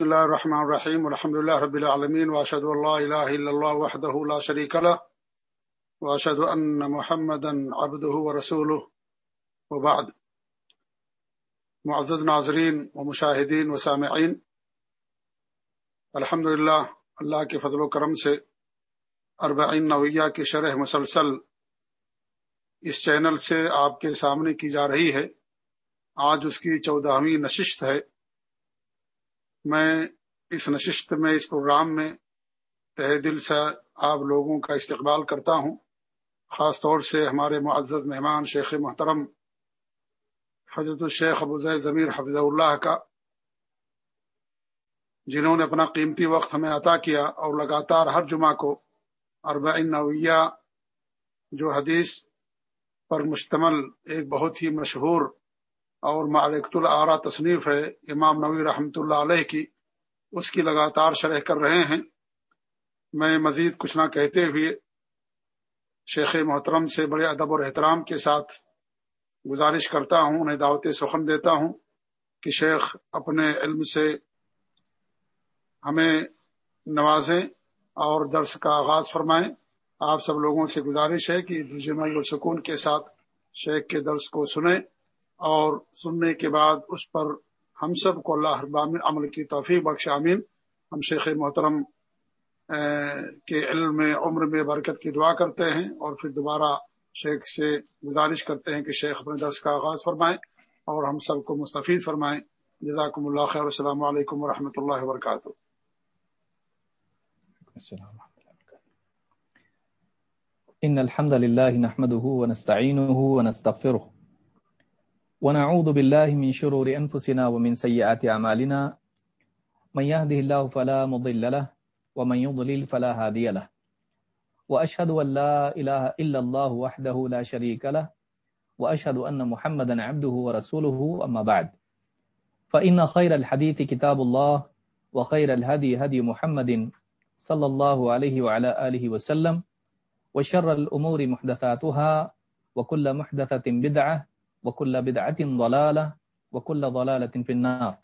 بسم الله الرحمن الرحيم، والحمد لله رب العالمين واشهد ان لا اله الا الله وحده لا شريك له واشهد ان محمدا عبده ورسوله، وبعد. معزز ناظرین و مشاہدین و سامعین الحمد للہ اللہ کے فضل و کرم سے اربعین نویہ کی شرح مسلسل اس چینل سے آپ کے سامنے کی جا رہی ہے۔ آج اس کی چودہویں نشست ہے۔ میں اس نشست میں، اس پروگرام میں تہ دل سے آپ لوگوں کا استقبال کرتا ہوں۔ خاص طور سے ہمارے معزز مہمان شیخ محترم فضرت الشیخ ابو زید ضمیر حفظ اللہ کا، جنہوں نے اپنا قیمتی وقت ہمیں عطا کیا اور لگاتار ہر جمعہ کو اربعین نویہ جو حدیث پر مشتمل ایک بہت ہی مشہور اور معرکت العرا تصنیف ہے، امام نوی رحمۃ اللہ علیہ کی، اس کی لگاتار شرح کر رہے ہیں۔ میں مزید کچھ نہ کہتے ہوئے شیخ محترم سے بڑے ادب اور احترام کے ساتھ گزارش کرتا ہوں، انہیں دعوت سخن دیتا ہوں کہ شیخ اپنے علم سے ہمیں نوازیں اور درس کا آغاز فرمائیں۔ آپ سب لوگوں سے گزارش ہے کہ جمعی و سکون کے ساتھ شیخ کے درس کو سنیں۔ اور سننے کے بعد اس پر ہم سب کو اللہ ابامن عمل کی توفیق بخش امین ہم شیخ محترم کے علم میں، عمر میں برکت کی دعا کرتے ہیں اور پھر دوبارہ شیخ سے گزارش کرتے ہیں کہ شیخ اپنے درس کا آغاز فرمائیں اور ہم سب کو مستفید فرمائیں جزاکم اللہ خیر۔ السلام علیکم ورحمۃ اللہ وبرکاتہ۔ ان الحمد لله نحمده ونستعينه ونستغفره ونعوذ بالله من شرور أنفسنا ومن سيئات أعمالنا. من يهده الله فلا مضل له، ومن يضلل فلا هادي له. وأشهد أن لا إله إلا الله وحده لا شريك له، وأشهد أن محمدا عبده ورسوله، أما بعد. فإن خير الحديث كتاب الله، وخير الهدي هدي محمد صلى الله عليه وعلى آله وسلم، وشر الأمور محدثاتها، وكل محدثة بدعة وكل بدعة ضلالة وكل ضلالة في النار.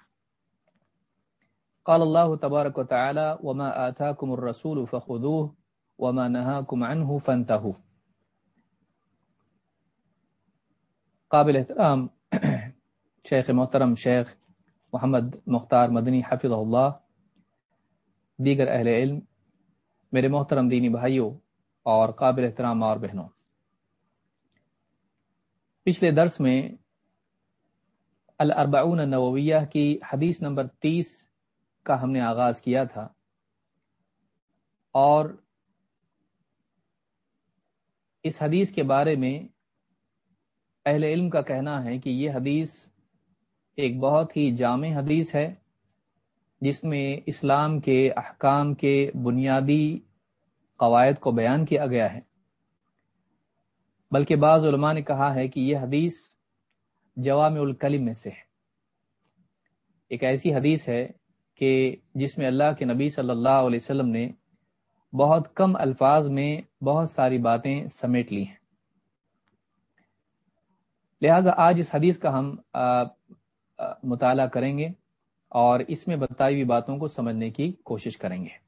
قال الله تبارك وتعالى وما آتاكم الرسول فخذوه وما نهاكم عنه فانتهوا. قابل احترام شیخ محترم شیخ محمد مختار مدنی حفظ اللہ دیگر اہل علم، میرے محترم دینی بھائیوں اور قابل احترام اور بہنوں پچھلے درس میں الاربعون نوویہ کی حدیث نمبر تیس کا ہم نے آغاز کیا تھا اور اس حدیث کے بارے میں اہل علم کا کہنا ہے کہ یہ حدیث ایک بہت ہی جامع حدیث ہے، جس میں اسلام کے احکام کے بنیادی قواعد کو بیان کیا گیا ہے۔ بلکہ بعض علماء نے کہا ہے کہ یہ حدیث جوام الکلم میں سے ہے۔ ایک ایسی حدیث ہے کہ جس میں اللہ کے نبی صلی اللہ علیہ وسلم نے بہت کم الفاظ میں بہت ساری باتیں سمیٹ لی ہیں۔ لہذا آج اس حدیث کا ہم مطالعہ کریں گے اور اس میں بتائی ہوئی باتوں کو سمجھنے کی کوشش کریں گے۔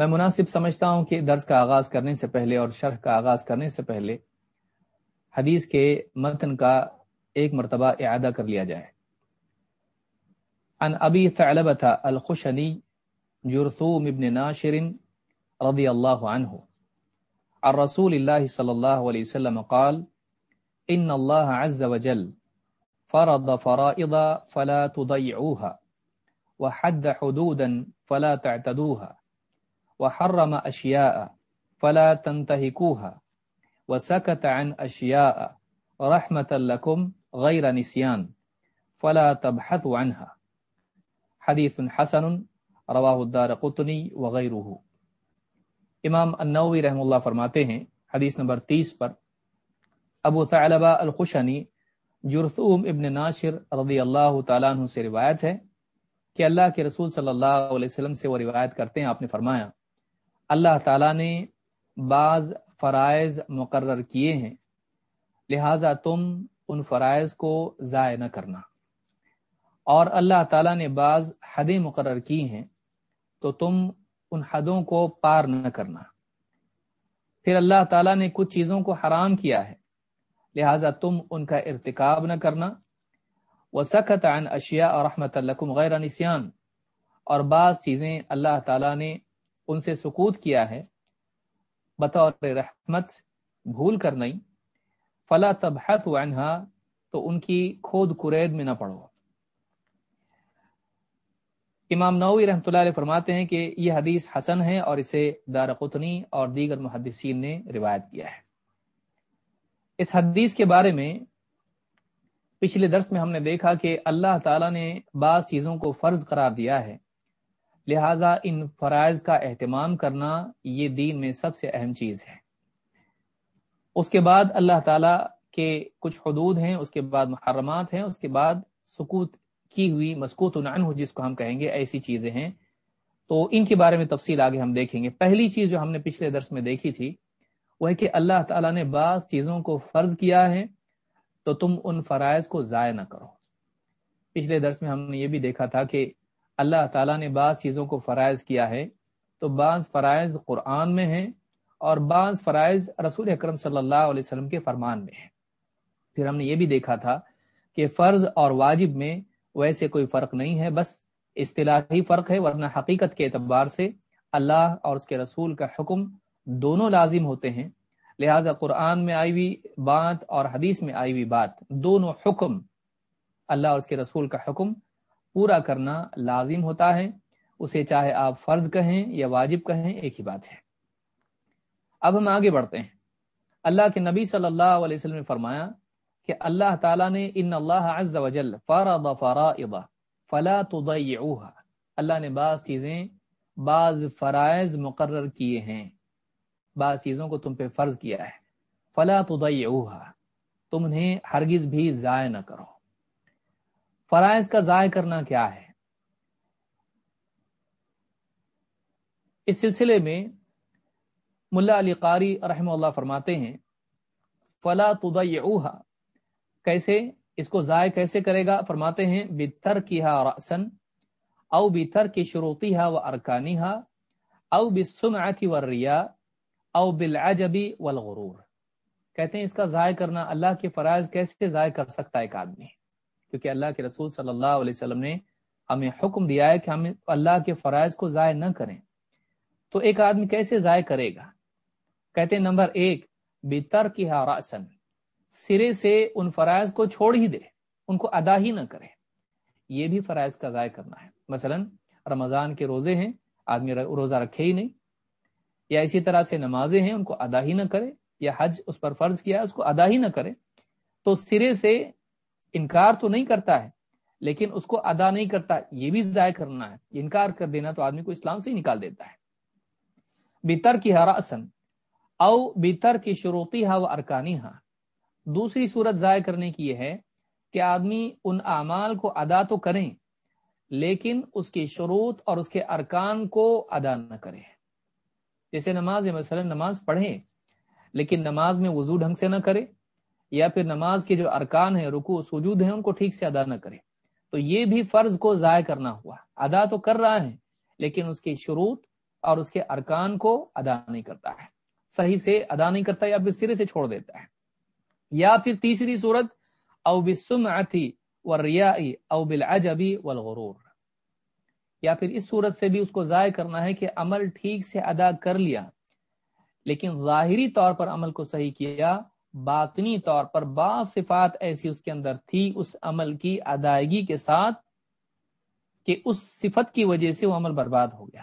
میں مناسب سمجھتا ہوں کہ درس کا آغاز کرنے سے پہلے اور شرح کا آغاز کرنے سے پہلے حدیث کے متن کا ایک مرتبہ اعادہ کر لیا جائے۔ ان ابی ثعلبة الخشنی جرثوم ابن ناشر رضی اللہ عنہ عن رسول اللہ صلی اللہ علیہ وسلم قال ان اللہ عز وجل فرض فرائض فلا تضيعوها وحد حدودا فلا تعتدوها وحرم أشياء فلا تنتهكوها وسكت عن أشياء رحمة لكم غير نسيان فلا تبحثوا عنها. حديث حسن رواہ الدار قطنی وغیرہ امام النووی رحم اللہ فرماتے ہیں، حدیث نمبر تیس پر، ابو ثعلبہ الخشنی جرثوم ابن ناشر رضی اللہ تعالیٰ عنہ سے روایت ہے کہ اللہ کے رسول صلی اللہ علیہ وسلم سے وہ روایت کرتے ہیں، آپ نے فرمایا اللہ تعالیٰ نے بعض فرائض مقرر کیے ہیں۔ لہذا تم ان فرائض کو ضائع نہ کرنا۔ اور اللہ تعالیٰ نے بعض حدیں مقرر کی ہیں، تو تم ان حدوں کو پار نہ کرنا۔ پھر اللہ تعالیٰ نے کچھ چیزوں کو حرام کیا ہے، لہذا تم ان کا ارتکاب نہ کرنا۔ وہ سخت عن اشیاء اور رحمت اللہ غیر نسیان اور بعض چیزیں اللہ تعالیٰ نے ان سے سکوت کیا ہے، بطور رحمت بھول کر نہیں، فلا تب عنہا، تو ان کی کھود کرید میں نہ پڑو۔ امام نوی رحمۃ اللہ علیہ فرماتے ہیں کہ یہ حدیث حسن ہے اور اسے دار قطنی اور دیگر محدثین نے روایت کیا ہے۔ اس حدیث کے بارے میں پچھلے درس میں ہم نے دیکھا کہ اللہ تعالیٰ نے بعض چیزوں کو فرض قرار دیا ہے۔ لہذا ان فرائض کا اہتمام کرنا یہ دین میں سب سے اہم چیز ہے۔ اس کے بعد اللہ تعالیٰ کے کچھ حدود ہیں، اس کے بعد محرمات ہیں، اس کے بعد سکوت کی ہوئی مسکوت عنہ جس کو ہم کہیں گے، ایسی چیزیں ہیں۔ تو ان کے بارے میں تفصیل آگے ہم دیکھیں گے۔ پہلی چیز جو ہم نے پچھلے درس میں دیکھی تھی، وہ ہے کہ اللہ تعالیٰ نے بعض چیزوں کو فرض کیا ہے تو تم ان فرائض کو ضائع نہ کرو۔ پچھلے درس میں ہم نے یہ بھی دیکھا تھا کہ اللہ تعالیٰ نے بعض چیزوں کو فرائض کیا ہے تو بعض فرائض قرآن میں ہیں اور بعض فرائض رسول اکرم صلی اللہ علیہ وسلم کے فرمان میں ہیں۔ پھر ہم نے یہ بھی دیکھا تھا کہ فرض اور واجب میں ویسے کوئی فرق نہیں ہے، بس اصطلاحی فرق ہے، ورنہ حقیقت کے اعتبار سے اللہ اور اس کے رسول کا حکم دونوں لازم ہوتے ہیں۔ لہذا قرآن میں آئی ہوئی بات اور حدیث میں آئی ہوئی بات دونوں حکم اللہ اور اس کے رسول کا حکم پورا کرنا لازم ہوتا ہے۔ اسے چاہے آپ فرض کہیں یا واجب کہیں، ایک ہی بات ہے۔ اب ہم آگے بڑھتے ہیں۔ اللہ کے نبی صلی اللہ علیہ وسلم نے فرمایا کہ اللہ تعالیٰ نے ان اللہ عز و جل فرض فرائض، فلا تضيعوها اللہ نے بعض چیزیں بعض فرائض مقرر کیے ہیں۔ بعض چیزوں کو تم پہ فرض کیا ہے۔ فلا تضيعوها تم انہیں ہرگز بھی ضائع نہ کرو۔ فرائض کا ضائع کرنا کیا ہے؟ اس سلسلے میں ملا علی قاری رحمہ اللہ فرماتے ہیں، فلا تضيعوها کیسے؟ اس کو ضائع کیسے کرے گا؟ فرماتے ہیں بتر کی ہا رسن او بتر کی شروطی ہا و ارکانی ہا او بسمعتی و ریا او بالعجبی والغرور. کہتے ہیں، اس کا ضائع کرنا اللہ کے فرائض کیسے ضائع کر سکتا ہے ایک آدمی؟ کیونکہ اللہ کے رسول صلی اللہ علیہ وسلم نے ہمیں حکم دیا ہے کہ ہم اللہ کے فرائض کو ضائع نہ کریں۔ تو ایک آدمی کیسے ضائع کرے گا؟ کہتے ہیں نمبر ایک بتر کی ہا رسن سرے سے ان فرائض کو چھوڑ ہی دے، ان کو ادا ہی نہ کرے۔ یہ بھی فرائض کا ضائع کرنا ہے۔ مثلا رمضان کے روزے ہیں، آدمی روزہ رکھے ہی نہیں، یا اسی طرح سے نمازیں ہیں، ان کو ادا ہی نہ کرے، یا حج اس پر فرض کیا اس کو ادا ہی نہ کرے۔ تو سرے سے انکار تو نہیں کرتا ہے، لیکن اس کو ادا نہیں کرتا، یہ بھی ضائع کرنا ہے انکار کر دینا تو آدمی کو اسلام سے ہی نکال دیتا ہے۔ بیتر کی ہراسن او بیتر کی شروطی ہا و ارکانی ہاں دوسری صورت ضائع کرنے کی یہ ہے کہ آدمی ان اعمال کو ادا تو کریں، لیکن اس کی شروط اور اس کے ارکان کو ادا نہ کریں۔ جیسے نماز، مثلا نماز پڑھیں، لیکن نماز میں وضو ڈھنگ سے نہ کرے یا پھر نماز کے جو ارکان ہیں رکو سجود ہیں، ان کو ٹھیک سے ادا نہ کرے تو یہ بھی فرض کو ضائع کرنا ہوا۔ ادا تو کر رہا ہے، لیکن اس کی شروط اور اس کے ارکان کو ادا نہیں کرتا ہے۔ صحیح سے ادا نہیں کرتا یا پھر سرے سے چھوڑ دیتا ہے۔ یا پھر تیسری صورت، او بالسمعتی والریائی، او بالعجبی والغرور۔ یا پھر اس صورت سے بھی اس کو ضائع کرنا ہے کہ عمل ٹھیک سے ادا کر لیا، لیکن ظاہری طور پر عمل کو صحیح کیا باطنی طور پر بعض صفات ایسی اس کے اندر تھی اس عمل کی ادائیگی کے ساتھ کہ اس صفت کی وجہ سے وہ عمل برباد ہو گیا۔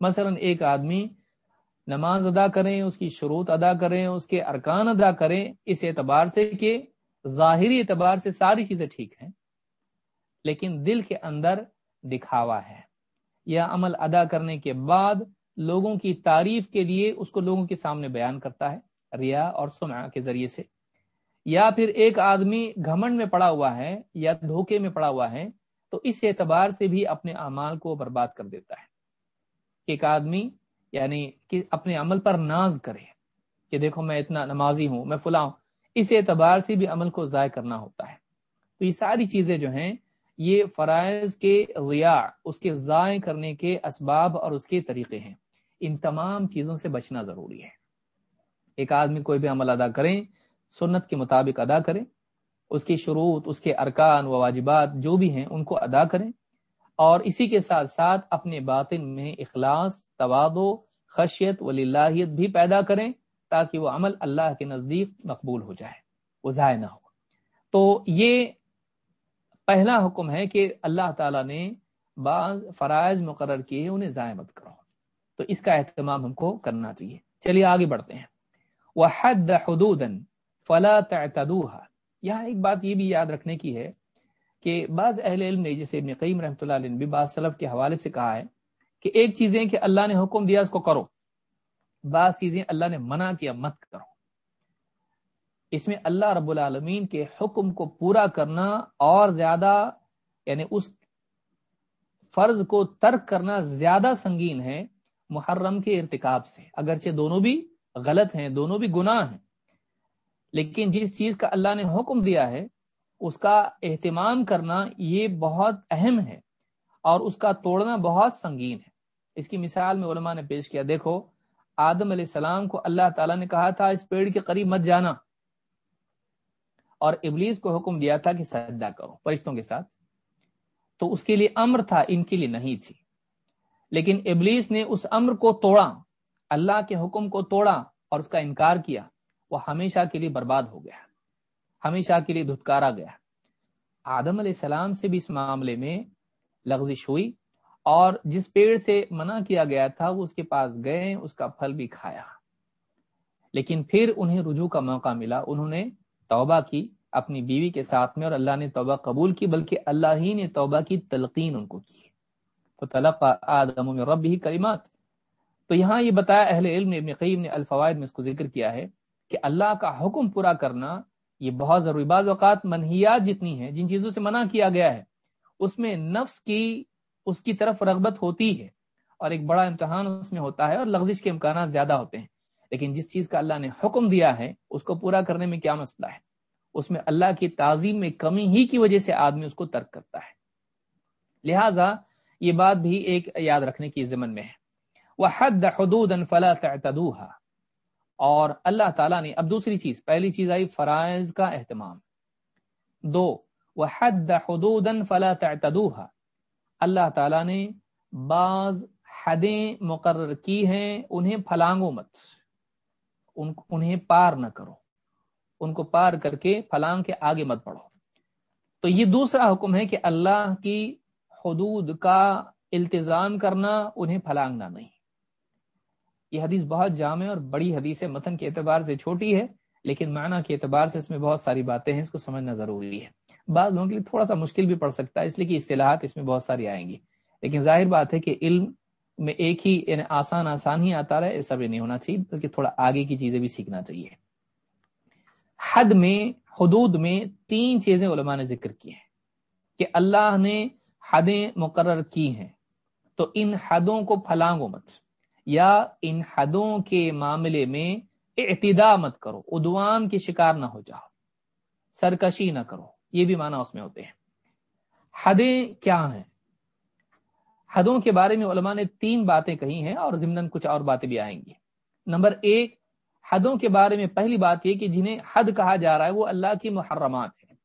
مثلا ایک آدمی نماز ادا کریں، اس کی شروط ادا کریں، اس کے ارکان ادا کریں، اس اعتبار سے کہ ظاہری اعتبار سے ساری چیزیں ٹھیک ہیں، لیکن دل کے اندر دکھاوا ہے۔ یا عمل ادا کرنے کے بعد لوگوں کی تعریف کے لیے اس کو لوگوں کے سامنے بیان کرتا ہے۔ ریا اور سمع کے ذریعے سے، یا پھر ایک آدمی گھمنڈ میں پڑا ہوا ہے یا دھوکے میں پڑا ہوا ہے، تو اس اعتبار سے بھی اپنے اعمال کو برباد کر دیتا ہے۔ ایک آدمی یعنی کہ اپنے عمل پر ناز کرے، کہ دیکھو میں اتنا نمازی ہوں، میں فلاں اس اعتبار سے بھی عمل کو ضائع کرنا ہوتا ہے۔ تو یہ ساری چیزیں جو ہیں، یہ فرائض کے ضیاع، اس کے ضائع کرنے کے اسباب اور اس کے طریقے ہیں۔ ان تمام چیزوں سے بچنا ضروری ہے۔ ایک آدمی کوئی بھی عمل ادا کریں، سنت کے مطابق ادا کریں، اس کی شروط، اس کے ارکان و واجبات جو بھی ہیں، ان کو ادا کریں اور اسی کے ساتھ ساتھ اپنے باطن میں اخلاص توادو خشیت ولی بھی پیدا کریں تاکہ وہ عمل اللہ کے نزدیک مقبول ہو جائے، وہ ضائع نہ ہو۔ تو یہ پہلا حکم ہے کہ اللہ تعالیٰ نے بعض فرائض مقرر کیے، انہیں ضائع مت کرو۔ تو اس کا اہتمام ہم کو کرنا چاہیے۔ چلیے آگے بڑھتے ہیں۔ وہ حد حدود فلا تعتدوها۔ یہاں ایک بات یہ بھی یاد رکھنے کی ہے کہ بعض اہل علم نے جسے ابن قیم رحمۃ اللہ علیہ نے بھی بعض سلف کے حوالے سے کہا ہے کہ ایک چیزیں کہ اللہ نے حکم دیا اس کو کرو، بعض چیزیں اللہ نے منع کیا، مت کرو۔ اس میں اللہ رب العالمین کے حکم کو پورا کرنا اور زیادہ یعنی اس فرض کو ترک کرنا زیادہ سنگین ہے، محرم کے ارتکاب سے۔ اگرچہ دونوں بھی غلط ہیں، دونوں بھی گناہ ہیں۔ لیکن جس چیز کا اللہ نے حکم دیا ہے، اس کا اہتمام کرنا یہ بہت اہم ہے اور اس کا توڑنا بہت سنگین ہے۔ اس کی مثال میں علماء نے پیش کیا، دیکھو، آدم علیہ السلام کو اللہ تعالیٰ نے کہا تھا، اس پیڑ کے قریب مت جانا۔ اور ابلیس کو حکم دیا تھا کہ سجدہ کرو فرشتوں کے ساتھ۔ تو اس کے لیے امر تھا، ان کے لیے نہیں تھی۔ لیکن ابلیس نے اس امر کو توڑا۔ اللہ کے حکم کو توڑا اور اس کا انکار کیا، وہ ہمیشہ کے لیے برباد ہو گیا، ہمیشہ کے لیے دھتکارا گیا۔ آدم علیہ السلام سے بھی اس معاملے میں لغزش ہوئی اور جس پیڑ سے منع کیا گیا تھا، وہ اس کے پاس گئے، اس کا پھل بھی کھایا۔ لیکن پھر انہیں رجوع کا موقع ملا، انہوں نے توبہ کی اپنی بیوی کے ساتھ میں اور اللہ نے توبہ قبول کی، بلکہ اللہ ہی نے توبہ کی تلقین ان کو کی۔ تو تلق آدم میں رب ہی کریمات تو یہاں یہ بتایا اہل علم نے، ابن قیم نے الفوائد میں اس کو ذکر کیا ہے کہ اللہ کا حکم پورا کرنا یہ بہت ضروری، بعض اوقات منحیات جتنی ہیں، جن چیزوں سے منع کیا گیا ہے، اس میں نفس کی، اس کی طرف رغبت ہوتی ہے اور ایک بڑا امتحان اس میں ہوتا ہے اور لغزش کے امکانات زیادہ ہوتے ہیں۔ لیکن جس چیز کا اللہ نے حکم دیا ہے، اس کو پورا کرنے میں کیا مسئلہ ہے؟ اس میں اللہ کی تعظیم میں کمی ہی کی وجہ سے آدمی اس کو ترک کرتا ہے۔ لہذا یہ بات بھی ایک یاد رکھنے کی ضمن میں ہے۔ وہ حد حدود اور اللہ تعالیٰ نے، اب دوسری چیز، پہلی چیز آئی، فرائض کا اہتمام۔ دو وہ حد حدود فلا تعتدوها۔ اللہ تعالیٰ نے بعض حدیں مقرر کی ہیں، انہیں پھلانگو مت۔ انہیں پار نہ کرو۔ ان کو پار کر کے پھلانگ کے آگے مت پڑھو تو یہ دوسرا حکم ہے کہ اللہ کی حدود کا التظام کرنا، انہیں پھلانگنا نہیں۔ یہ حدیث بہت جامع اور بڑی حدیث ہے، متن کے اعتبار سے چھوٹی ہے، لیکن معنی کے اعتبار سے اس میں بہت ساری باتیں ہیں، اس کو سمجھنا ضروری ہے۔ بعض لوگوں کے لیے تھوڑا سا مشکل بھی پڑ سکتا ہے، اس لیے کہ اصطلاحات اس میں بہت ساری آئیں گی۔ لیکن ظاہر بات ہے کہ علم میں ایک ہی یعنی آسان آسان ہی آتا رہے، ایسا بھی نہیں ہونا چاہیے، بلکہ تھوڑا آگے کی چیزیں بھی سیکھنا چاہیے۔ حد میں، حدود میں تین چیزیں علماء نے ذکر کی ہیں کہ اللہ نے حدیں مقرر کی ہیں۔ تو ان حدوں کو پھلانگو مت۔ یا ان حدوں کے معاملے میں اعتدا مت کرو ادوان کے شکار نہ ہو جاؤ، سرکشی نہ کرو، یہ بھی معنی اس میں ہوتے ہیں۔ حدیں کیا ہیں؟ حدوں کے بارے میں علماء نے تین باتیں کہی ہیں اور ضمن کچھ اور باتیں بھی آئیں گی۔ نمبر ایک، حدوں کے بارے میں پہلی بات یہ کہ جنہیں حد کہا جا رہا ہے وہ اللہ کی محرمات ہیں۔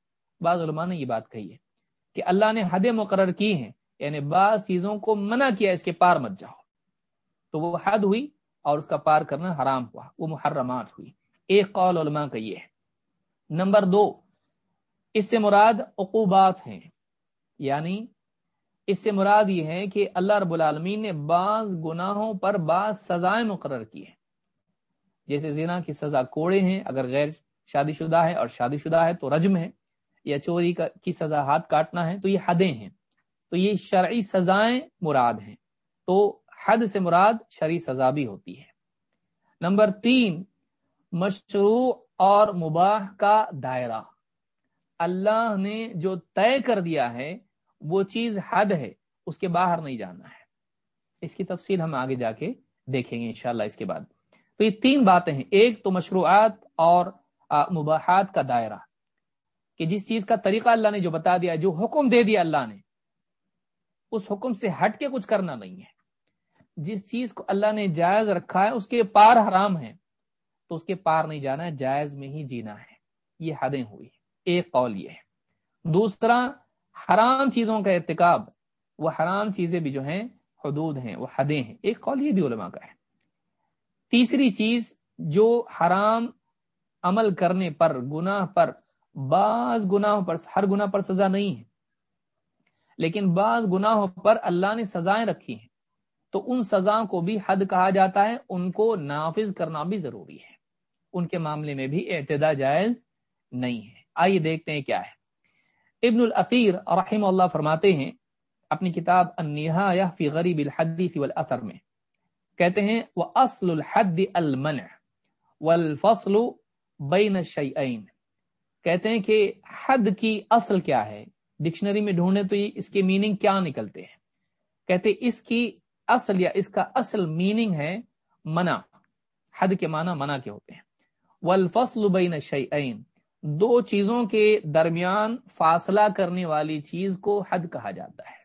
بعض علماء نے یہ بات کہی ہے کہ اللہ نے حدیں مقرر کی ہیں یعنی بعض چیزوں کو منع کیا، اس کے پار مت جاؤ۔ تو وہ حد ہوئی اور اس کا پار کرنا حرام ہوا، وہ محرمات ہوئی۔ ایک قول علماء کا یہ ہے۔ نمبر دو، اس سے مراد عقوبات ہیں۔ یعنی اس سے مراد یہ ہے کہ اللہ رب العالمین نے بعض گناہوں پر بعض سزائیں مقرر کی ہیں۔ جیسے زنا کی سزا کوڑے ہیں، اگر غیر شادی شدہ ہے اور شادی شدہ ہے تو رجم ہے، یا چوری کی سزا ہاتھ کاٹنا ہے تو یہ حدیں ہیں۔ تو یہ شرعی سزائیں مراد ہیں۔ تو حد سے مراد شرعی سزا بھی ہوتی ہے۔ نمبر تین، مشروع اور مباح کا دائرہ۔ اللہ نے جو طے کر دیا ہے، وہ چیز حد ہے، اس کے باہر نہیں جانا ہے۔ اس کی تفصیل ہم آگے جا کے دیکھیں گے انشاءاللہ اس کے بعد۔ تو یہ تین باتیں ہیں۔ ایک تو مشروعات اور مباحات کا دائرہ۔ کہ جس چیز کا طریقہ اللہ نے جو بتا دیا، جو حکم دے دیا اللہ نے، اس حکم سے ہٹ کے کچھ کرنا نہیں ہے۔ جس چیز کو اللہ نے جائز رکھا ہے، اس کے پار حرام ہے۔ تو اس کے پار نہیں جانا ہے، جائز میں ہی جینا ہے۔ یہ حدیں ہوئی۔ ایک قول یہ ہے۔ دوسرا، حرام چیزوں کا ارتکاب۔ وہ حرام چیزیں بھی جو ہیں، حدود ہیں، وہ حدیں ہیں۔ ایک قول یہ بھی علماء کا ہے۔ تیسری چیز، جو حرام عمل کرنے پر، گناہ پر، بعض گناہوں پر، ہر گناہ پر سزا نہیں ہے۔ لیکن بعض گناہوں پر اللہ نے سزائیں رکھی ہیں۔ تو ان سزا کو بھی حد کہا جاتا ہے، ان کو نافذ کرنا بھی ضروری ہے۔ ان کے معاملے میں بھی اعتدا جائز نہیں ہے۔ آئیے دیکھتے ہیں کیا ہے۔ ابن العفیر رحم اللہ فرماتے ہیں، اپنی کتاب النہایہ فی غریب الحدیث والاثر میں۔ کہتے ہیں وہ اصل الحد المنع والفصل بین الشیئین۔ کہتے ہیں کہ حد کی اصل کیا ہے؟ ڈکشنری میں ڈھونڈے تو یہ اس کے میننگ کیا نکلتے ہیں؟ کہتے اس کی اصل یا اس کا اصل میننگ ہے منع، حد کے معنی منع کے ہوتے ہیں۔ والفصل بین الشیئین دو چیزوں کے درمیان فاصلہ کرنے والی چیز کو حد کہا جاتا ہے۔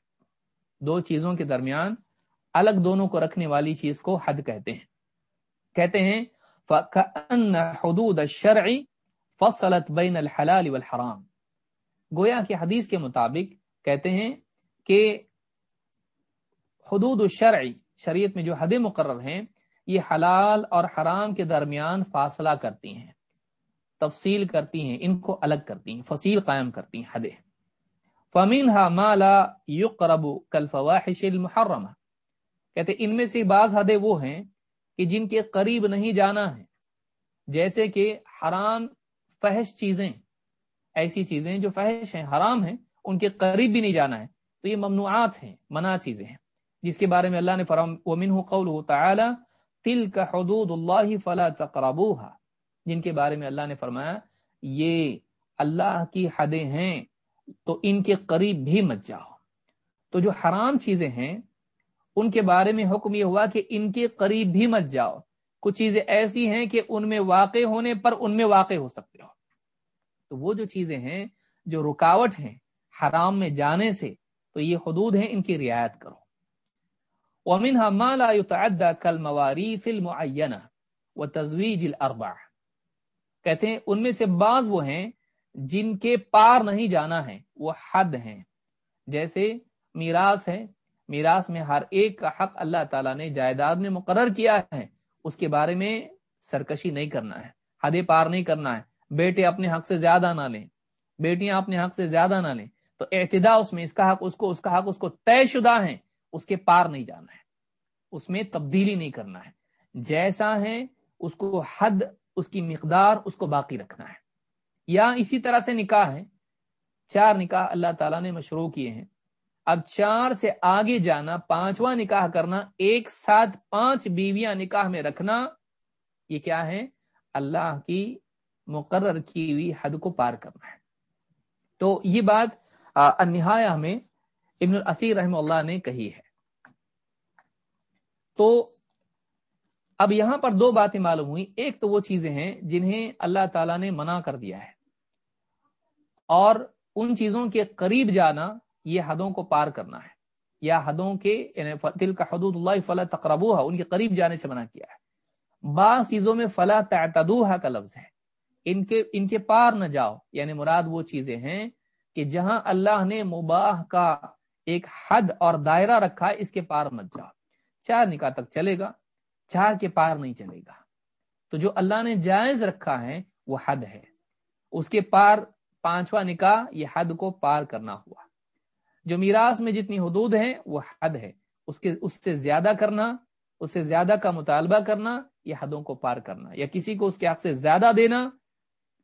دو چیزوں کے درمیان الگ دونوں کو رکھنے والی چیز کو حد کہتے ہیں۔ کہتے ہیں، فَكَأَنَّ حدود الشرع فصلت بین الحلال والحرام۔ گویا کہ حدیث کے مطابق کہتے ہیں کہ حدود الشرع شریعت میں جو حد مقرر ہیں، یہ حلال اور حرام کے درمیان فاصلہ کرتی ہیں، تفصیل کرتی ہیں، ان کو الگ کرتی ہیں، فصیل قائم کرتی ہیں، حدیں۔ فمین ہا مالا یقرب کل فواہش المحرمہ کہتے ان میں سے بعض حدیں وہ ہیں کہ جن کے قریب نہیں جانا ہے۔ جیسے کہ حرام فحش چیزیں، ایسی چیزیں جو فحش ہیں، حرام ہیں، ان کے قریب بھی نہیں جانا ہے۔ تو یہ ممنوعات ہیں، منع چیزیں ہیں۔ جس کے بارے میں اللہ نے فرم ومن قول تعالی تل کا حدود اللہ فلا تقرب جن کے بارے میں اللہ نے فرمایا، یہ اللہ کی حدیں ہیں، تو ان کے قریب بھی مت جاؤ۔ تو جو حرام چیزیں ہیں، ان کے بارے میں حکم یہ ہوا کہ ان کے قریب بھی مت جاؤ۔ کچھ چیزیں ایسی ہیں کہ ان میں واقع ہونے پر ان میں واقع ہو سکتے ہو۔ تو وہ جو چیزیں ہیں، جو رکاوٹ ہیں، حرام میں جانے سے، تو یہ حدود ہیں، ان کی رعایت کرو۔ ومنها ما لا يتعدى كالمواريث المعينه وتزويج الاربع کہتے ہیں ان میں سے بعض وہ ہیں جن کے پار نہیں جانا ہے، وہ حد ہیں۔ جیسے میراث ہے، میراث میں ہر ایک کا حق اللہ تعالیٰ نے جائیداد میں مقرر کیا ہے، اس کے بارے میں سرکشی نہیں کرنا ہے، حد پار نہیں کرنا ہے۔ بیٹے اپنے حق سے زیادہ نہ لیں، بیٹیاں اپنے حق سے زیادہ نہ لیں۔ تو اعتدا اس میں، اس کا حق اس کو، اس کا حق اس کو طے شدہ ہے اس کے پار نہیں جانا ہے۔ اس میں تبدیلی نہیں کرنا ہے۔ جیسا ہے، اس کو حد، اس کی مقدار، اس کو باقی رکھنا ہے۔ یا اسی طرح سے نکاح ہے۔ چار نکاح اللہ تعالیٰ نے مشروع کیے ہیں۔ اب چار سے آگے جانا، پانچواں نکاح کرنا، ایک ساتھ پانچ بیویاں نکاح میں رکھنا، یہ کیا ہے؟ اللہ کی مقرر کی ہوئی حد کو پار کرنا ہے۔ تو یہ بات انہایا ہمیں ابن العصیر رحم اللہ نے کہی ہے۔ تو اب یہاں پر دو باتیں معلوم ہوئی۔ ایک تو وہ چیزیں ہیں جنہیں اللہ تعالیٰ نے منع کر دیا ہے۔ اور ان چیزوں کے قریب جانا یہ حدوں کو پار کرنا ہے۔ یا حدوں کے یعنی دل کا حدود اللہ فلاں تقربوہ ان کے قریب جانے سے منع کیا ہے۔ بعض چیزوں میں فلاں تعتدوہ کا لفظ ہے۔ ان کے ان کے پار نہ جاؤ۔ یعنی مراد وہ چیزیں ہیں کہ جہاں اللہ نے مباح کا ایک حد اور دائرہ رکھا ہے اس کے پار مت جاؤ۔ چار نکاح تک چلے گا، چار کے پار نہیں چلے گا۔ تو جو اللہ نے جائز رکھا ہے، وہ حد ہے۔ اس کے پار پانچواں نکاح، یہ حد کو پار کرنا ہوا۔ جو میراث میں جتنی حدود ہیں، وہ حد ہے۔ اس کے، اس سے زیادہ کرنا، اس سے زیادہ کا مطالبہ کرنا، یہ حدوں کو پار کرنا۔ یا کسی کو اس کے حق سے زیادہ دینا،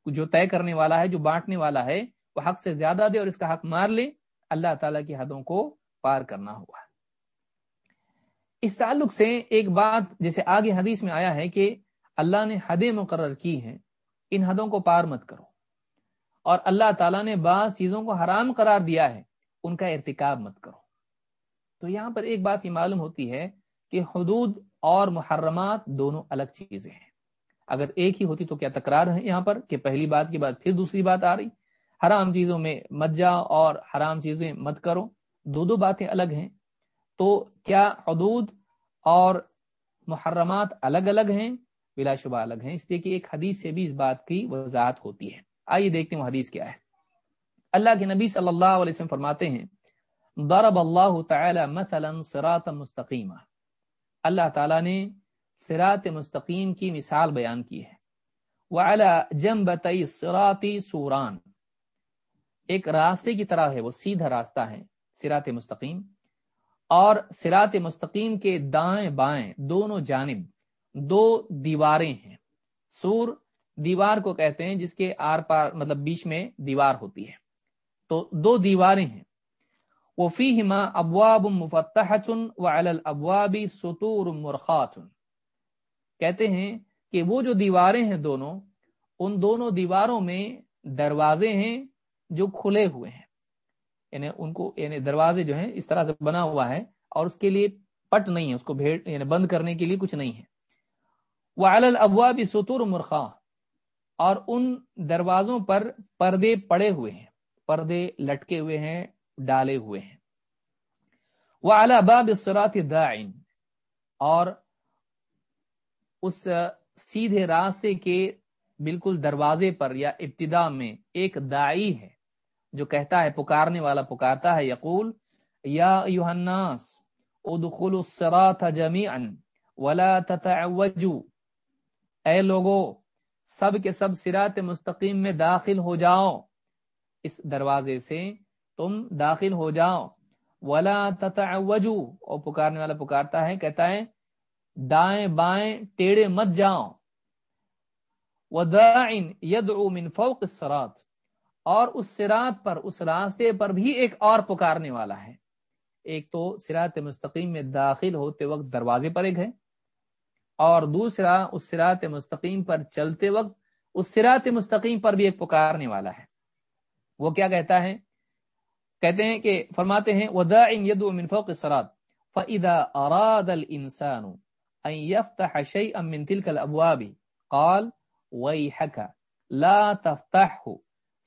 جو طے کرنے والا ہے، جو بانٹنے والا ہے، وہ حق سے زیادہ دے اور اس کا حق مار لے، اللہ تعالیٰ کی حدوں کو پار کرنا ہوا۔ اس تعلق سے ایک بات جیسے آگے حدیث میں آیا ہے کہ اللہ نے حدیں مقرر کی ہیں، ان حدوں کو پار مت کرو۔ اور اللہ تعالیٰ نے بعض چیزوں کو حرام قرار دیا ہے، ان کا ارتکاب مت کرو۔ تو یہاں پر ایک بات یہ معلوم ہوتی ہے کہ حدود اور محرمات دونوں الگ چیزیں ہیں۔ اگر ایک ہی ہوتی تو کیا تکرار ہے یہاں پر کہ پہلی بات کے بعد پھر دوسری بات آ رہی؟ حرام چیزوں میں مت جاؤ اور حرام چیزیں مت کرو۔ دو دو باتیں الگ ہیں۔ تو کیا حدود اور محرمات الگ الگ ہیں؟ بلا شبہ الگ ہیں۔ اس لیے کہ ایک حدیث سے بھی اس بات کی وضاحت ہوتی ہے۔ آئیے دیکھتے ہیں وہ حدیث کیا ہے۔ اللہ کے نبی صلی اللہ علیہ وسلم فرماتے ہیں، ضرب اللہ تعالی مثلا صراط مستقیم اللہ تعالی نے صراط مستقیم کی مثال بیان کی ہے۔ وعلى جنبتي الصراط سوران. ایک راستے کی طرح ہے، وہ سیدھا راستہ ہے سرات مستقیم۔ اور سرات مستقیم کے دائیں بائیں دونوں جانب دو دیواریں ہیں۔ سور دیوار کو کہتے ہیں جس کے آر پار مطلب بیچ میں دیوار ہوتی ہے۔ تو دو دیواریں ہیں۔ وہ فی ہما ابواب مفتحت وعلی الابواب سطور مرخات کہتے ہیں کہ وہ جو دیواریں ہیں دونوں، ان دونوں دیواروں میں دروازے ہیں جو کھلے ہوئے ہیں۔ یعنی ان کو یعنی دروازے جو ہیں اس طرح سے بنا ہوا ہے اور اس کے لیے پٹ نہیں ہے، اس کو بھیڑ یعنی بند کرنے کے لیے کچھ نہیں ہے۔ وہ الابواب سطور مرخا اور ان دروازوں پر پردے پڑے ہوئے ہیں، پردے لٹکے ہوئے ہیں، ڈالے ہوئے ہیں۔ وہ اعلی باب سرات دائن اور اس سیدھے راستے کے بالکل دروازے پر یا ابتدا میں ایک دائی ہے۔ جو کہتا ہے، پکارنے والا پکارتا ہے، یقول، یا الناس، ادخلوا الصراط جميعا ولا تتعوجوا۔ اے لوگو، سب کے سب سرات مستقیم میں داخل ہو جاؤ۔ اس دروازے سے تم داخل ہو جاؤ۔ ولا تتعوجوا۔ اور پکارنے والا پکارتا ہے، کہتا ہے، دائیں بائیں ٹیڑے مت جاؤ۔ وداعن يدعو من فوق الصراط۔ اور اس سرات پر، اس راستے پر بھی ایک اور پکارنے والا ہے۔ ایک تو سرات مستقیم میں داخل ہوتے وقت دروازے پر ایک ہے، اور دوسرا اس سرات مستقیم پر چلتے وقت اس سرات مستقیم پر بھی ایک پکارنے والا ہے۔ وہ کیا کہتا ہے؟ کہتے ہیں کہ فرماتے ہیں وداعن يدعو من فوق الصراط فاذا اراد الانسان ان يفتح شيئا من تلك الابواب قال ويحك لا تفتحه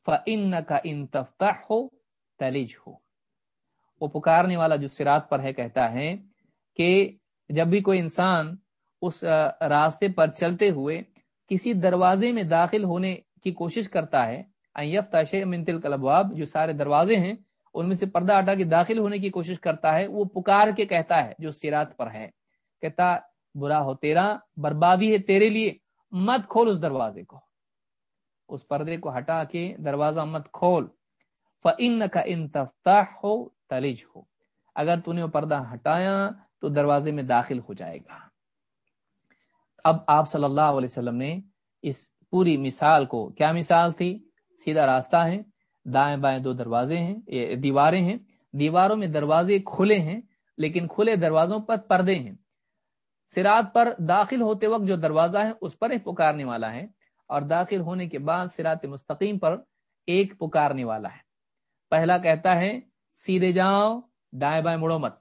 فن کا فَإِنَّكَ إِن تَفْتَحْهُ تَلِجْهُ۔ وہ پکارنے والا جو سرات پر ہے کہتا ہے کہ جب بھی کوئی انسان اس راستے پر چلتے ہوئے کسی دروازے میں داخل ہونے کی کوشش کرتا ہے منتل کلبواب جو سارے دروازے ہیں، ان میں سے پردہ ہٹا کے داخل ہونے کی کوشش کرتا ہے، وہ پکار کے کہتا ہے جو سیرات پر ہے۔ کہتا، برا ہو تیرا، بربادی ہے تیرے لیے، مت کھول اس دروازے کو۔ اس پردے کو ہٹا کے دروازہ مت کھول۔ فن کا انتفتا ہو تلج ہو اگر تو نے وہ پردہ ہٹایا تو دروازے میں داخل ہو جائے گا۔ اب آپ صلی اللہ علیہ وسلم نے اس پوری مثال کو، کیا مثال تھی؟ سیدھا راستہ ہے۔ دائیں بائیں دو دروازے ہیں دیواریں ہیں۔ دیواروں میں دروازے کھلے ہیں، لیکن کھلے دروازوں پر پردے ہیں۔ سرات پر داخل ہوتے وقت جو دروازہ ہے، اس پر ایک پکارنے والا ہے۔ اور داخل ہونے کے بعد سرات مستقیم پر ایک پکارنے والا ہے۔ پہلا کہتا ہے، سیدھے جاؤ، دائیں بائیں مڑو مت۔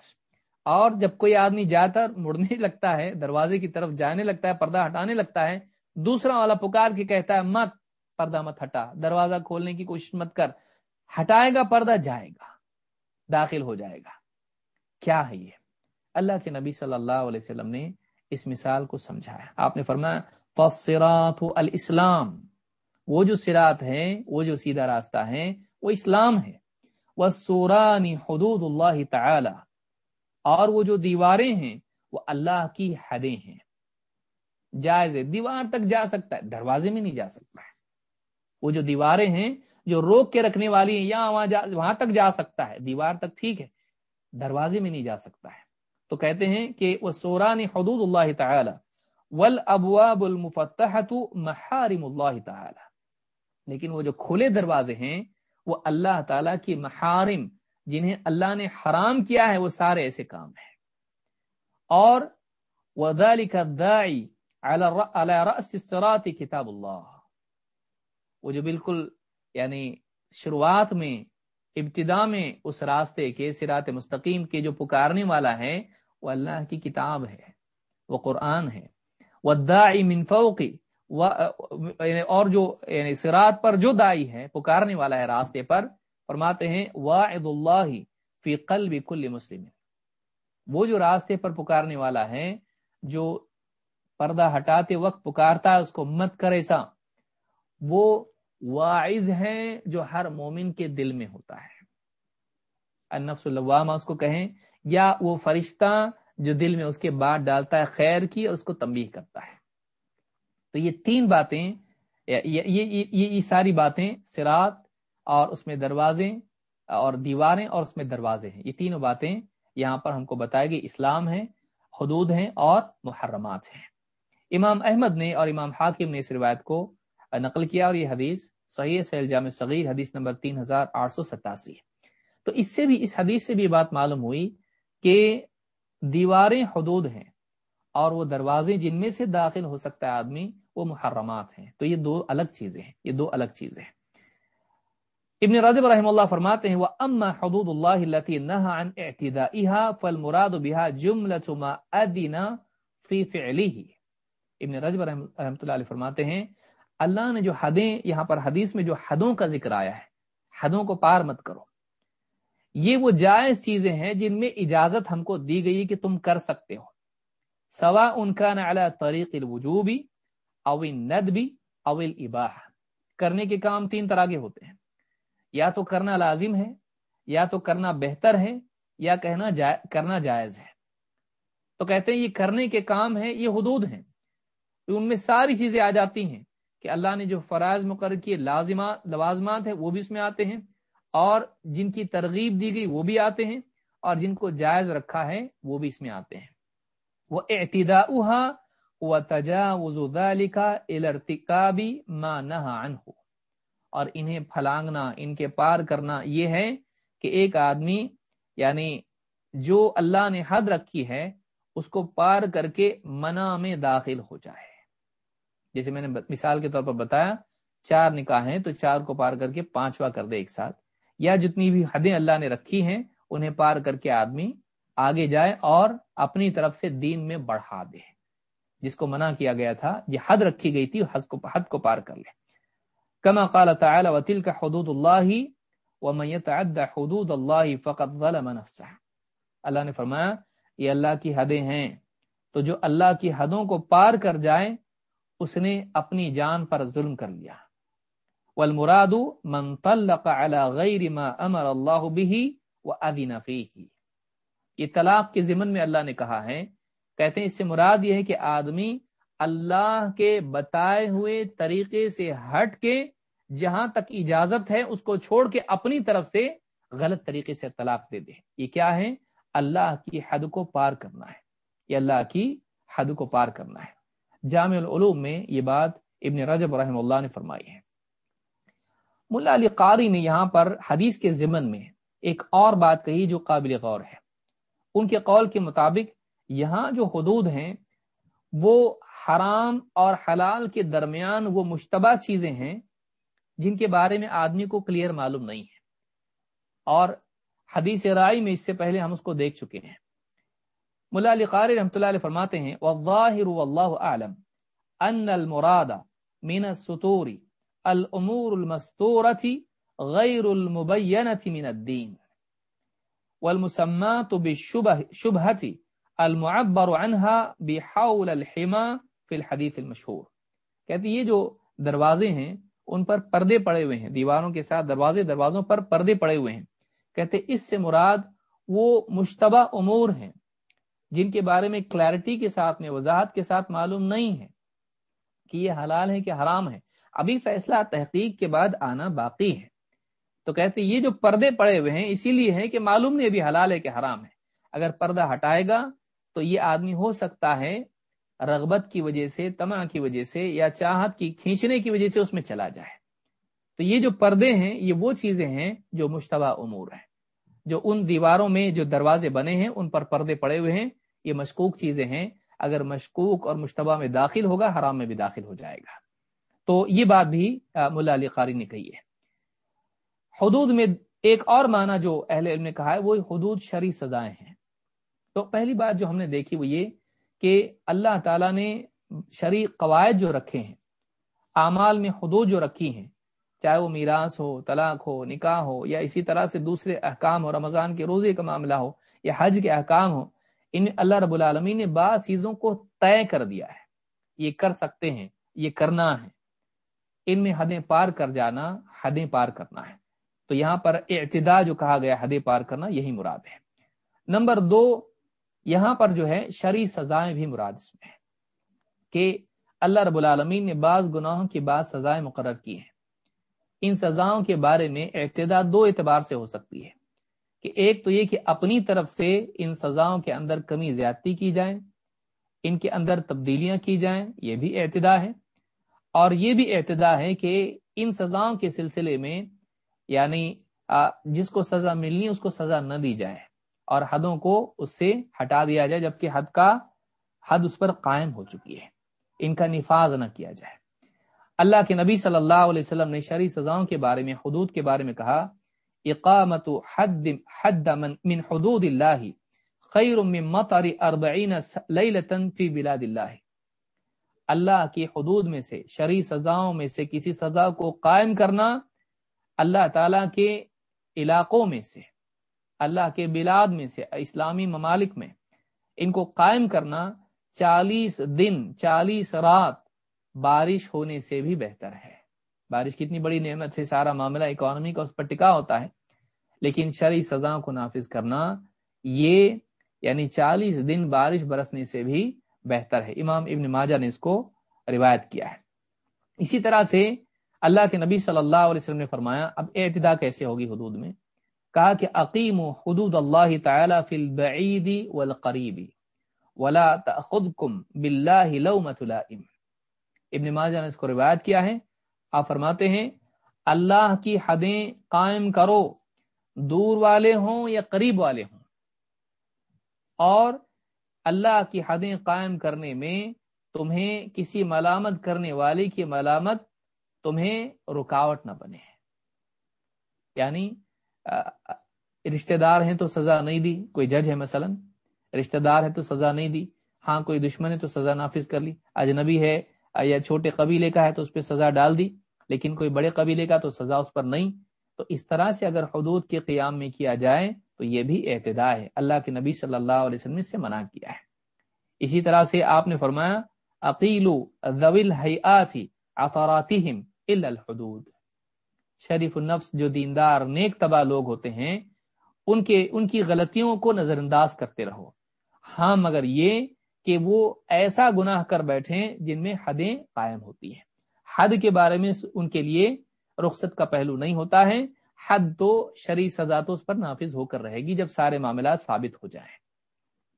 اور جب کوئی آدمی جاتا، مڑنے لگتا ہے، دروازے کی طرف جانے لگتا ہے، پردہ ہٹانے لگتا ہے، دوسرا والا پکار کے کہتا ہے، مت، پردہ مت ہٹا، دروازہ کھولنے کی کوشش مت کر۔ ہٹائے گا، پردہ جائے گا، داخل ہو جائے گا۔ کیا ہے یہ؟ اللہ کے نبی صلی اللہ علیہ وسلم نے اس مثال کو سمجھایا۔ آپ نے فرمایا فصرات الاسلام۔ وہ جو سرات ہیں، وہ جو سیدھا راستہ ہے وہ اسلام ہے وہ حدود اللہ تعالی۔ اور وہ جو دیواریں ہیں، وہ اللہ کی حدیں ہیں۔ جائز دیوار تک جا سکتا ہے، دروازے میں نہیں جا سکتا ہے۔ وہ جو دیواریں ہیں، جو روک کے رکھنے والی ہیں یا وہاں جا، وہاں تک جا سکتا ہے۔ دیوار تک ٹھیک ہے، دروازے میں نہیں جا سکتا ہے۔ تو کہتے ہیں کہ وہ سورانی حدود اللہ تعالی۔ والابواب المفتحت محارم اللہ تعالی۔ لیکن وہ جو کھلے دروازے ہیں، وہ اللہ تعالی کی محارم، جنہیں اللہ نے حرام کیا ہے، وہ سارے ایسے کام ہیں۔ اور وذلك الداعي على رأس الصراط کتاب اللہ۔ وہ جو بالکل یعنی شروعات میں، ابتدا میں اس راستے کے سرات مستقیم کے جو پکارنے والا ہے، وہ اللہ کی کتاب ہے، وہ قرآن ہے۔ والداعي من فوق یعنی اور جو یعنی سرات پر جو دائی ہے، پکارنے والا ہے راستے پر، فرماتے ہیں، واعد اللہ فی قلب کل مسلم. وہ جو راستے پر پکارنے والا ہے، جو پردہ ہٹاتے وقت پکارتا ہے، اس کو مت کرے سا. وہ واعظ ہے جو ہر مومن کے دل میں ہوتا ہے. النفس اللوامہ اس کو کہیں، یا وہ فرشتہ جو دل میں اس کے بعد ڈالتا ہے خیر کی اور اس کو تنبیہ کرتا ہے۔ تو یہ تین باتیں یہ, ساری باتیں سرات اور اس میں دروازے اور دیواریں اور اس میں دروازے ہیں۔ یہ تینوں باتیں یہاں پر ہم کو بتائے گی اسلام ہے حدود ہیں اور محرمات ہیں۔ امام احمد نے اور امام حاکم نے اس روایت کو نقل کیا اور یہ حدیث صحیح سیل جامع صغیر حدیث نمبر تین ہزار آٹھ سو ستاسی ہے۔ تو اس سے بھی اس حدیث سے بھی بات معلوم ہوئی کہ دیواریں حدود ہیں اور وہ دروازے جن میں سے داخل ہو سکتا ہے آدمی، وہ محرمات ہیں۔ تو یہ دو الگ چیزیں ہیں، یہ دو الگ چیزیں ہیں۔ ابن رضب رحم اللہ فرماتے ہیں وہ حدود اللہ عن اعتدائها فالمراد بها جملة ما ادنا فی فعلیه ابن رجب رحمۃ اللہ علیہ فرماتے ہیں، اللہ نے جو حدیں، یہاں پر حدیث میں جو حدوں کا ذکر آیا ہے، حدوں کو پار مت کرو۔ یہ وہ جائز چیزیں ہیں جن میں اجازت ہم کو دی گئی کہ تم کر سکتے ہو۔ سوا ان کا نہ طریق الوجوبی اول ندبی اول اباہ کرنے کے کام تین طرح کے ہوتے ہیں۔ یا تو کرنا لازم ہے، یا تو کرنا بہتر ہے، یا کہنا جائے کرنا جائز ہے۔ تو کہتے ہیں یہ کرنے کے کام ہیں، یہ حدود ہیں۔ ان میں ساری چیزیں آ جاتی ہیں کہ اللہ نے جو فرائض مقرر کیے، لازمات، لوازمات ہیں، وہ بھی اس میں آتے ہیں۔ اور جن کی ترغیب دی گئی وہ بھی آتے ہیں اور جن کو جائز رکھا ہے وہ بھی اس میں آتے ہیں۔ وہ اعتدا و تجاوز ذلك الارتكاب ما نهى اور انہیں پھلانگنا، ان کے پار کرنا یہ ہے کہ ایک آدمی یعنی جو اللہ نے حد رکھی ہے، اس کو پار کر کے منع میں داخل ہو جائے۔ جیسے میں نے مثال کے طور پر بتایا، چار نکاح ہیں تو چار کو پار کر کے پانچواں کر دے ایک ساتھ۔ یا جتنی بھی حدیں اللہ نے رکھی ہیں، انہیں پار کر کے آدمی آگے جائے اور اپنی طرف سے دین میں بڑھا دے۔ جس کو منع کیا گیا تھا، یہ حد رکھی گئی تھی حد کو حد کو پار کر لے۔ كما قال تعالى وتلك حدود الله ومن يتعدى حدود الله فقد ظلم نفسه اللہ نے فرمایا، یہ اللہ کی حدیں ہیں۔ تو جو اللہ کی حدوں کو پار کر جائے، اس نے اپنی جان پر ظلم کر لیا۔ والمراد من طلق على غير ما امر الله به واذن فيه. یہ طلاق کے ضمن میں اللہ نے کہا ہے، کہتے ہیں اس سے مراد یہ ہے کہ آدمی اللہ کے بتائے ہوئے طریقے سے ہٹ کے جہاں تک اجازت ہے، اس کو چھوڑ کے اپنی طرف سے غلط طریقے سے طلاق دے دے۔ یہ کیا ہے؟ اللہ کی حد کو پار کرنا ہے۔ یہ اللہ کی حد کو پار کرنا ہے۔ جامع العلوم میں یہ بات ابن رجب رحم اللہ نے فرمائی ہے۔ ملا علی قاری نے یہاں پر حدیث کے ضمن میں ایک اور بات کہی جو قابل غور ہے۔ ان کے قول کے مطابق یہاں جو حدود ہیں، وہ حرام اور حلال کے درمیان وہ مشتبہ چیزیں ہیں جن کے بارے میں آدمی کو کلیئر معلوم نہیں ہے۔ اور حدیث رائی میں اس سے پہلے ہم اس کو دیکھ چکے ہیں۔ ملا علی قاری رحمۃ اللہ علیہ فرماتے ہیں، والظاہر واللہ اعلم ان المراد من السطور الامور المستورة غیر المبینة من الدین. والمسمات بالشبہة المعبر عنها بحول الحما فی الحدیث المشہور. کہتے یہ جو دروازے ہیں، ان پر پردے پڑے ہوئے ہیں، دیواروں کے ساتھ دروازے، دروازوں پر پردے پڑے ہوئے ہیں. کہتے اس سے مراد وہ مشتبہ امور ہیں، جن کے بارے میں کلیرٹی کے ساتھ میں، وضاحت کے ساتھ معلوم نہیں ہے کہ یہ حلال ہے کہ حرام ہے ابھی فیصلہ تحقیق کے بعد آنا باقی ہے۔ تو کہتے یہ جو پردے پڑے ہوئے ہیں، اسی لیے ہے کہ معلوم نہیں ابھی حلال ہے کہ حرام ہے۔ اگر پردہ ہٹائے گا تو یہ آدمی ہو سکتا ہے رغبت کی وجہ سے تما کی وجہ سے یا چاہت کی کھینچنے کی وجہ سے اس میں چلا جائے۔ تو یہ جو پردے ہیں، یہ وہ چیزیں ہیں جو مشتبہ امور ہیں۔ جو ان دیواروں میں جو دروازے بنے ہیں، ان پر پردے پڑے ہوئے ہیں۔ یہ مشکوک چیزیں ہیں۔ اگر مشکوک اور مشتبہ میں داخل ہوگا، حرام میں بھی داخل ہو جائے گا۔ تو یہ بات بھی ملا علی قاری نے کہی ہے۔ حدود میں ایک اور معنی جو اہل علم نے کہا ہے، وہ حدود شرع سزائیں ہیں۔ تو پہلی بات جو ہم نے دیکھی وہ یہ کہ اللہ تعالیٰ نے شرع قواعد جو رکھے ہیں، اعمال میں حدود جو رکھی ہیں، چاہے وہ میراث ہو، طلاق ہو، نکاح ہو، یا اسی طرح سے دوسرے احکام ہو، رمضان کے روزے کا معاملہ ہو، یا حج کے احکام ہو، ان میں اللہ رب العالمین نے بعض چیزوں کو طے کر دیا ہے۔ یہ کر سکتے ہیں، یہ کرنا ہے۔ ان میں حدیں پار کر جانا، حدیں پار کرنا ہے۔ تو یہاں پر اعتدا جو کہا گیا حدیں پار کرنا، یہی مراد ہے۔ نمبر دو، یہاں پر جو ہے شرع سزائیں بھی مراد اس میں ہیں۔ کہ اللہ رب العالمین نے بعض گناہوں کی بعض سزائیں مقرر کی ہیں۔ ان سزاؤں کے بارے میں اعتدا دو اعتبار سے ہو سکتی ہے۔ کہ ایک تو یہ کہ اپنی طرف سے ان سزاؤں کے اندر کمی زیادتی کی جائیں ان کے اندر تبدیلیاں کی جائیں، یہ بھی اعتدا ہے۔ اور یہ بھی اعتدا ہے کہ ان سزاؤں کے سلسلے میں یعنی جس کو سزا ملنی اس کو سزا نہ دی جائے اور حدوں کو اس سے ہٹا دیا جائے، جبکہ حد کا، حد اس پر قائم ہو چکی ہے۔ ان کا نفاذ نہ کیا جائے۔ اللہ کے نبی صلی اللہ علیہ وسلم نے شرعی سزاؤں کے بارے میں، حدود کے بارے میں کہا، اقامت حد حد من حدود اللہ خیر من مطر اربعین لیلتا فی بلاد اللہ۔ اللہ کی حدود میں سے، شرعی سزاؤں میں سے، کسی سزا کو قائم کرنا اللہ تعالی کے علاقوں میں سے، اللہ کے بلاد میں سے، اسلامی ممالک میں ان کو قائم کرنا چالیس دن، چالیس رات بارش ہونے سے بھی بہتر ہے۔ بارش کتنی بڑی نعمت سے سارا معاملہ اکانومی کا اس پر ٹکا ہوتا ہے۔ لیکن شرعی سزا کو نافذ کرنا یہ یعنی چالیس دن بارش برسنے سے بھی بہتر ہے۔ امام ابن ماجہ نے اس کو روایت کیا ہے۔ اسی طرح سے اللہ کے نبی صلی اللہ علیہ وسلم نے فرمایا، اب اعتدا کیسے ہوگی حدود میں؟ کہا کہ عقیم و حدود اللہ تعالی فی البعید والقریب ولا تأخذکم باللہ لومت لائم۔ ابن ماجہ نے اس کو روایت کیا ہے۔ آپ فرماتے ہیں، اللہ کی حدیں قائم کرو، دور والے ہوں یا قریب والے ہوں؟ اور اللہ کی حدیں قائم کرنے میں تمہیں کسی ملامت کرنے والے کی ملامت تمہیں رکاوٹ نہ بنے۔ یعنی رشتہ دار ہیں تو سزا نہیں دی، کوئی جج ہے مثلا، رشتہ دار ہے تو سزا نہیں دی ہاں کوئی دشمن ہے تو سزا نافذ کر لی، اجنبی ہے یا چھوٹے قبیلے کا ہے تو اس پہ سزا ڈال دی، لیکن کوئی بڑے قبیلے کا تو سزا اس پر نہیں۔ تو اس طرح سے اگر حدود کے قیام میں کیا جائے تو یہ بھی اعتدا ہے۔ اللہ کے نبی صلی اللہ علیہ وسلم سے منع کیا ہے۔ اسی طرح سے آپ نے فرمایا عقیلو ذویل اثراتہم الا الحدود۔ شریف النفس جو دیندار، نیک تباہ لوگ ہوتے ہیں، ان کے، ان کی غلطیوں کو نظر انداز کرتے رہو۔ ہاں مگر یہ کہ وہ ایسا گناہ کر بیٹھے جن میں حدیں قائم ہوتی ہیں۔ حد کے بارے میں ان کے لیے رخصت کا پہلو نہیں ہوتا ہے۔ حد تو شرع سزا تو اس پر نافذ ہو کر رہے گی جب سارے معاملات ثابت ہو جائیں۔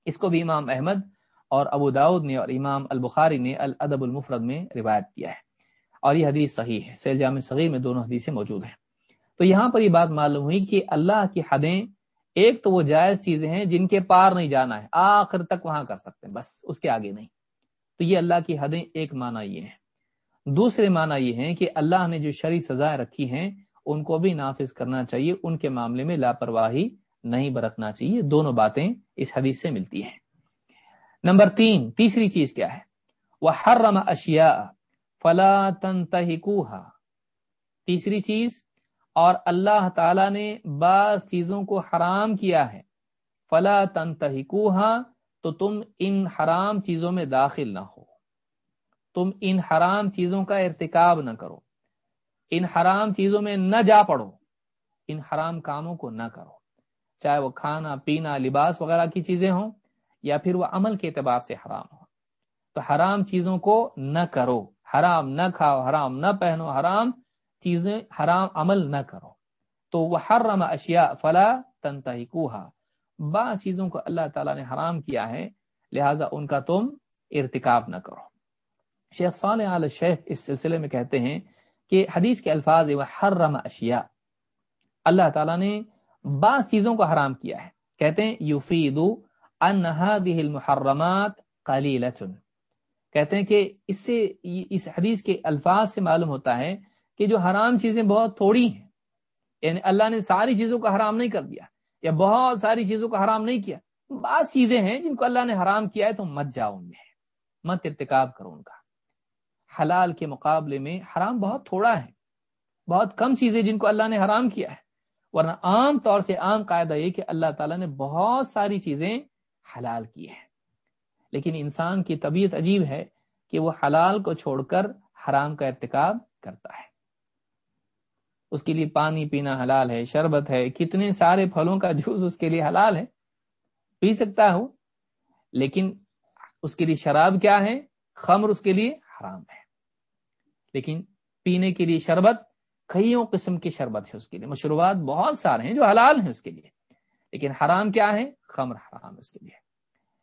اس کو بھی امام احمد اور ابو داود نے اور امام البخاری نے الادب المفرد میں روایت کیا ہے۔ اور یہ حدیث صحیح ہے، سیل جامع صغیر میں دونوں حدیثیں موجود ہیں۔ تو یہاں پر یہ بات معلوم ہوئی کہ اللہ کی حدیں ایک تو وہ جائز چیزیں ہیں جن کے پار نہیں جانا ہے، آخر تک وہاں کر سکتے ہیں، بس اس کے آگے نہیں۔ تو یہ اللہ کی حدیں ایک معنی یہ ہے دوسرے معنی یہ ہے کہ اللہ نے جو شرع سزائیں رکھی ہیں ان کو بھی نافذ کرنا چاہیے، ان کے معاملے میں لاپرواہی نہیں برتنا چاہیے۔ دونوں باتیں اس حدیث سے ملتی ہیں۔ نمبر تین، تیسری چیز کیا ہے؟ وہ ہر رما اشیا فلا تیسری چیز، اور اللہ تعالی نے بعض چیزوں کو حرام کیا ہے۔ فلا تن تو تم ان حرام چیزوں میں داخل نہ ہو۔ تم ان حرام چیزوں کا ارتکاب نہ کرو۔ ان حرام چیزوں میں نہ جا پڑو، ان حرام کاموں کو نہ کرو۔ چاہے وہ کھانا، پینا، لباس وغیرہ کی چیزیں ہوں یا پھر وہ عمل کے اعتبار سے حرام ہو تو حرام چیزوں کو نہ کرو۔ حرام نہ کھاؤ، حرام نہ پہنو، حرام چیزیں، حرام عمل نہ کرو۔ تو وہ حرم اشیاء فلا تنتا بعض چیزوں کو اللہ تعالیٰ نے حرام کیا ہے، لہٰذا ان کا تم ارتکاب نہ کرو۔ شیخ صالح علیہ شیخ اس سلسلے میں کہتے ہیں کہ حدیث کے الفاظ حرم اشیاء اللہ تعالیٰ نے بعض چیزوں کو حرام کیا ہے۔ کہتے ہیں یوفید ان هذه المحرمات قلیلۃ کہتے ہیں کہ اس سے، اس حدیث کے الفاظ سے معلوم ہوتا ہے کہ جو حرام چیزیں بہت تھوڑی ہیں یعنی اللہ نے ساری چیزوں کو حرام نہیں کر دیا یا بہت ساری چیزوں کو حرام نہیں کیا۔ بعض چیزیں ہیں جن کو اللہ نے حرام کیا ہے تو مت جاؤ ان میں، مت ارتکاب کرو ان کا۔ حلال کے مقابلے میں حرام بہت تھوڑا ہے۔ بہت کم چیزیں جن کو اللہ نے حرام کیا ہے۔ ورنہ عام طور سے عام قاعدہ یہ کہ اللہ تعالیٰ نے بہت ساری چیزیں حلال کی ہیں۔ لیکن انسان کی طبیعت عجیب ہے کہ وہ حلال کو چھوڑ کر حرام کا ارتکاب کرتا ہے۔ اس کے لیے پانی پینا حلال ہے، شربت ہے، کتنے سارے پھلوں کا جوس اس کے لیے حلال ہے۔ پی سکتا ہوں، لیکن اس کے لیے شراب کیا ہے؟ خمر اس کے لیے حرام ہے۔ لیکن پینے کے لیے شربت کئیوں قسم کی شربت ہے اس کے لیے؟ مشروبات بہت سارے ہیں جو حلال ہیں اس کے لیے، لیکن حرام کیا ہے؟ خمر حرام ہے اس کے لیے۔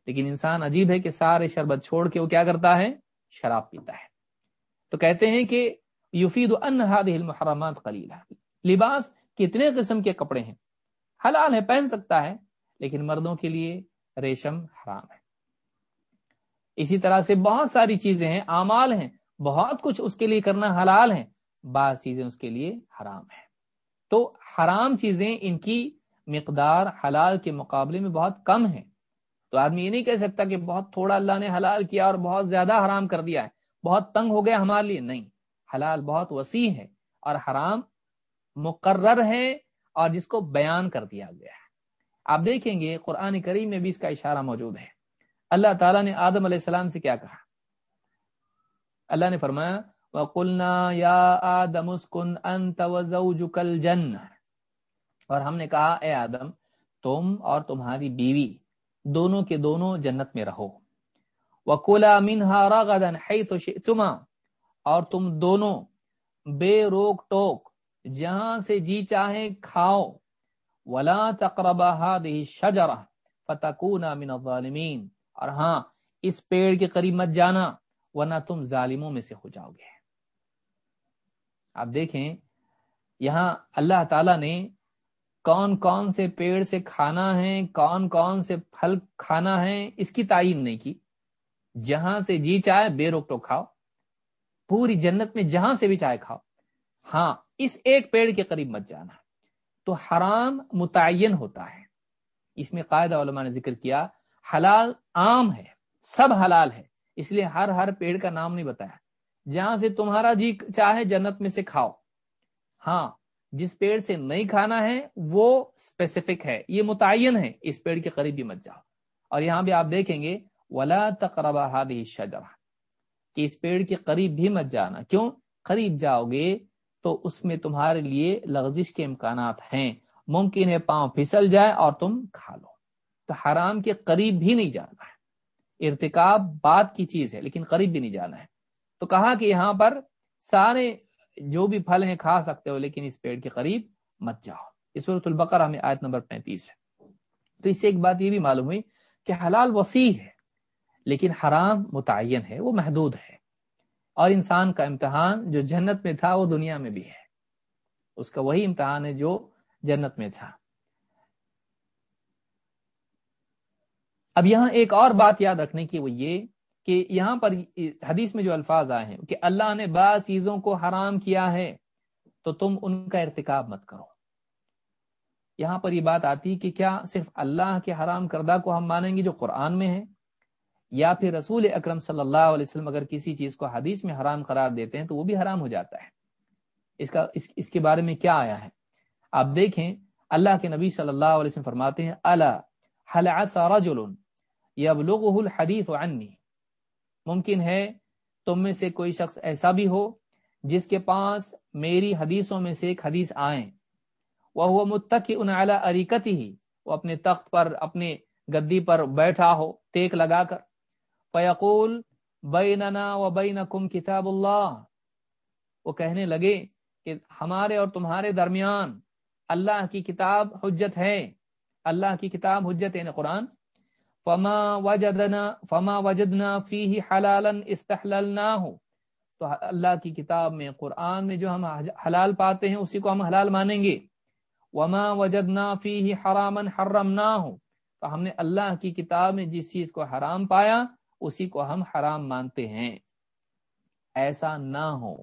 لیکن انسان عجیب ہے کہ سارے شربت چھوڑ کے وہ کیا کرتا ہے؟ شراب پیتا ہے۔ تو کہتے ہیں کہ یفید ان المحرمات قلیلہ لباس کتنے قسم کے کپڑے ہیں؟ حلال ہے، پہن سکتا ہے، لیکن مردوں کے لیے ریشم حرام ہے۔ اسی طرح سے بہت ساری چیزیں ہیں، اعمال ہیں۔ بہت کچھ اس کے لیے کرنا حلال ہے بعض چیزیں اس کے لیے حرام ہے تو حرام چیزیں ان کی مقدار حلال کے مقابلے میں بہت کم ہے تو آدمی یہ نہیں کہہ سکتا کہ بہت تھوڑا اللہ نے حلال کیا اور بہت زیادہ حرام کر دیا ہے، بہت تنگ ہو گیا ہمارے لیے۔ نہیں، حلال بہت وسیع ہے اور حرام مقرر ہے اور جس کو بیان کر دیا گیا ہے۔ آپ دیکھیں گے قرآن کریم میں بھی اس کا اشارہ موجود ہے۔ اللہ تعالیٰ نے آدم علیہ السلام سے کیا کہا؟ اللہ نے فرمایا، وَقُلْنَا يَا آدَمُ اسْكُنْ أَنْتَ وَزَوْجُكَ الْجَنَّ اور ہم نے کہا، اے آدم، تم اور تمہاری بیوی، دونوں کے دونوں جنت میں رہو۔ وَقُلَا مِنْهَا رَغَدًا حَيْثُ شِئْتُمَا۔ اور تم دونوں، بے روک ٹوک، جہاں سے جی چاہے کھاؤ۔ ولا تقربا هذه الشجره فتكونا من الظالمين۔ اور ہاں اس پیڑ کے قریب مت جانا۔ ورنہ تم ظالموں میں سے ہو جاؤ گے۔ آپ دیکھیں، یہاں اللہ تعالی نے کون کون سے پیڑ سے کھانا ہے، کون کون سے پھل کھانا ہے، اس کی تعین نہیں کی۔ جہاں سے جی چاہے بے روک ٹوک کھاؤ۔ پوری جنت میں جہاں سے بھی چائے کھاؤ۔ ہاں اس ایک پیڑ کے قریب مت جانا۔ تو حرام متعین ہوتا ہے۔ اس میں قاعدہ علماء نے ذکر کیا، حلال عام ہے، سب حلال ہے۔ اس لیے ہر ہر پیڑ کا نام نہیں بتایا۔ جہاں سے تمہارا جی چاہے جنت میں سے کھاؤ۔ ہاں جس پیڑ سے نہیں کھانا ہے، وہ اسپیسیفک ہے۔ یہ متعین ہے۔ اس پیڑ کے قریب بھی مت جاؤ۔ اور یہاں بھی آپ دیکھیں گے، ولا تقربا ہادی شجرہ کہ اس پیڑ کے قریب بھی مت جانا۔ کیوں؟ قریب جاؤ گے تو اس میں تمہارے لیے لغزش کے امکانات ہیں۔ ممکن ہے پاؤں پھسل جائے اور تم کھا لو۔ تو حرام کے قریب بھی نہیں جانا۔ ہے ارتکاب بات کی چیز ہے، لیکن قریب بھی نہیں جانا ہے۔ تو کہا کہ یہاں پر سارے جو بھی پھل ہیں کھا سکتے ہو، لیکن اس پیڑ کے قریب مت جاؤ۔ اس صورت البقر ہمیں آیت نمبر پینتیس ہے۔ تو اس سے ایک بات یہ بھی معلوم ہوئی کہ حلال وسیع ہے، لیکن حرام متعین ہے، وہ محدود ہے۔ اور انسان کا امتحان جو جنت میں تھا، وہ دنیا میں بھی ہے۔ اس کا وہی امتحان ہے جو جنت میں تھا۔ اب یہاں ایک اور بات یاد رکھنے کی وہ یہ کہ یہاں پر حدیث میں جو الفاظ آئے ہیں کہ اللہ نے بعض چیزوں کو حرام کیا ہے تو تم ان کا ارتکاب مت کرو۔ یہاں پر یہ بات آتی کہ کیا صرف اللہ کے حرام کردہ کو ہم مانیں گے جو قرآن میں ہے؟ یا پھر رسول اکرم صلی اللہ علیہ وسلم اگر کسی چیز کو حدیث میں حرام قرار دیتے ہیں تو وہ بھی حرام ہو جاتا ہے۔ اس کا اس, اس کے بارے میں کیا آیا ہے؟ آپ دیکھیں اللہ کے نبی صلی اللہ علیہ وسلم فرماتے ہیں اللہ رجل؟ یبلغه الحدیث عنی۔ ممکن ہے تم میں سے کوئی شخص ایسا بھی ہو جس کے پاس میری حدیثوں میں سے ایک حدیث آئیں۔ وہ متقی ان اعلیٰ عریکت ہی وہ اپنے تخت پر، اپنے گدی پر بیٹھا ہو، ٹیک لگا کر۔ فیقول، بیننا و بینکم کتاب اللہ۔ وہ کہنے لگے کہ ہمارے اور تمہارے درمیان اللہ کی کتاب حجت ہے۔ اللہ کی کتاب حجت ہے یعنی قرآن۔ فما وجدنا فما وجدنا فیہ حلالا استحللناہ تو اللہ کی کتاب میں، قرآن میں جو ہم حلال پاتے ہیں، اسی کو ہم حلال مانیں گے۔ وما وجدنا فیہ حراما حرمناہ تو ہم نے اللہ کی کتاب میں جس چیز کو حرام پایا، اسی کو ہم حرام مانتے ہیں۔ ایسا نہ ہو۔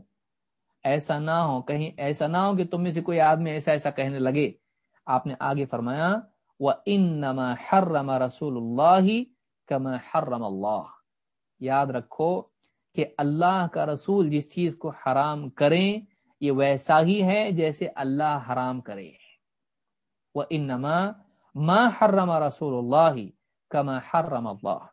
ایسا نہ ہو۔ کہیں ایسا نہ ہو کہ تم میں سے کوئی آدمی ایسا ایسا کہنے لگے۔ آپ نے آگے فرمایا وہ ان حرم رسول اللہ کما حرم اللہ یاد رکھو کہ اللہ کا رسول جس چیز کو حرام کریں، یہ ویسا ہی ہے جیسے اللہ حرام کرے۔ وہ انما ما حرم رسول اللہ کما حرم اللہ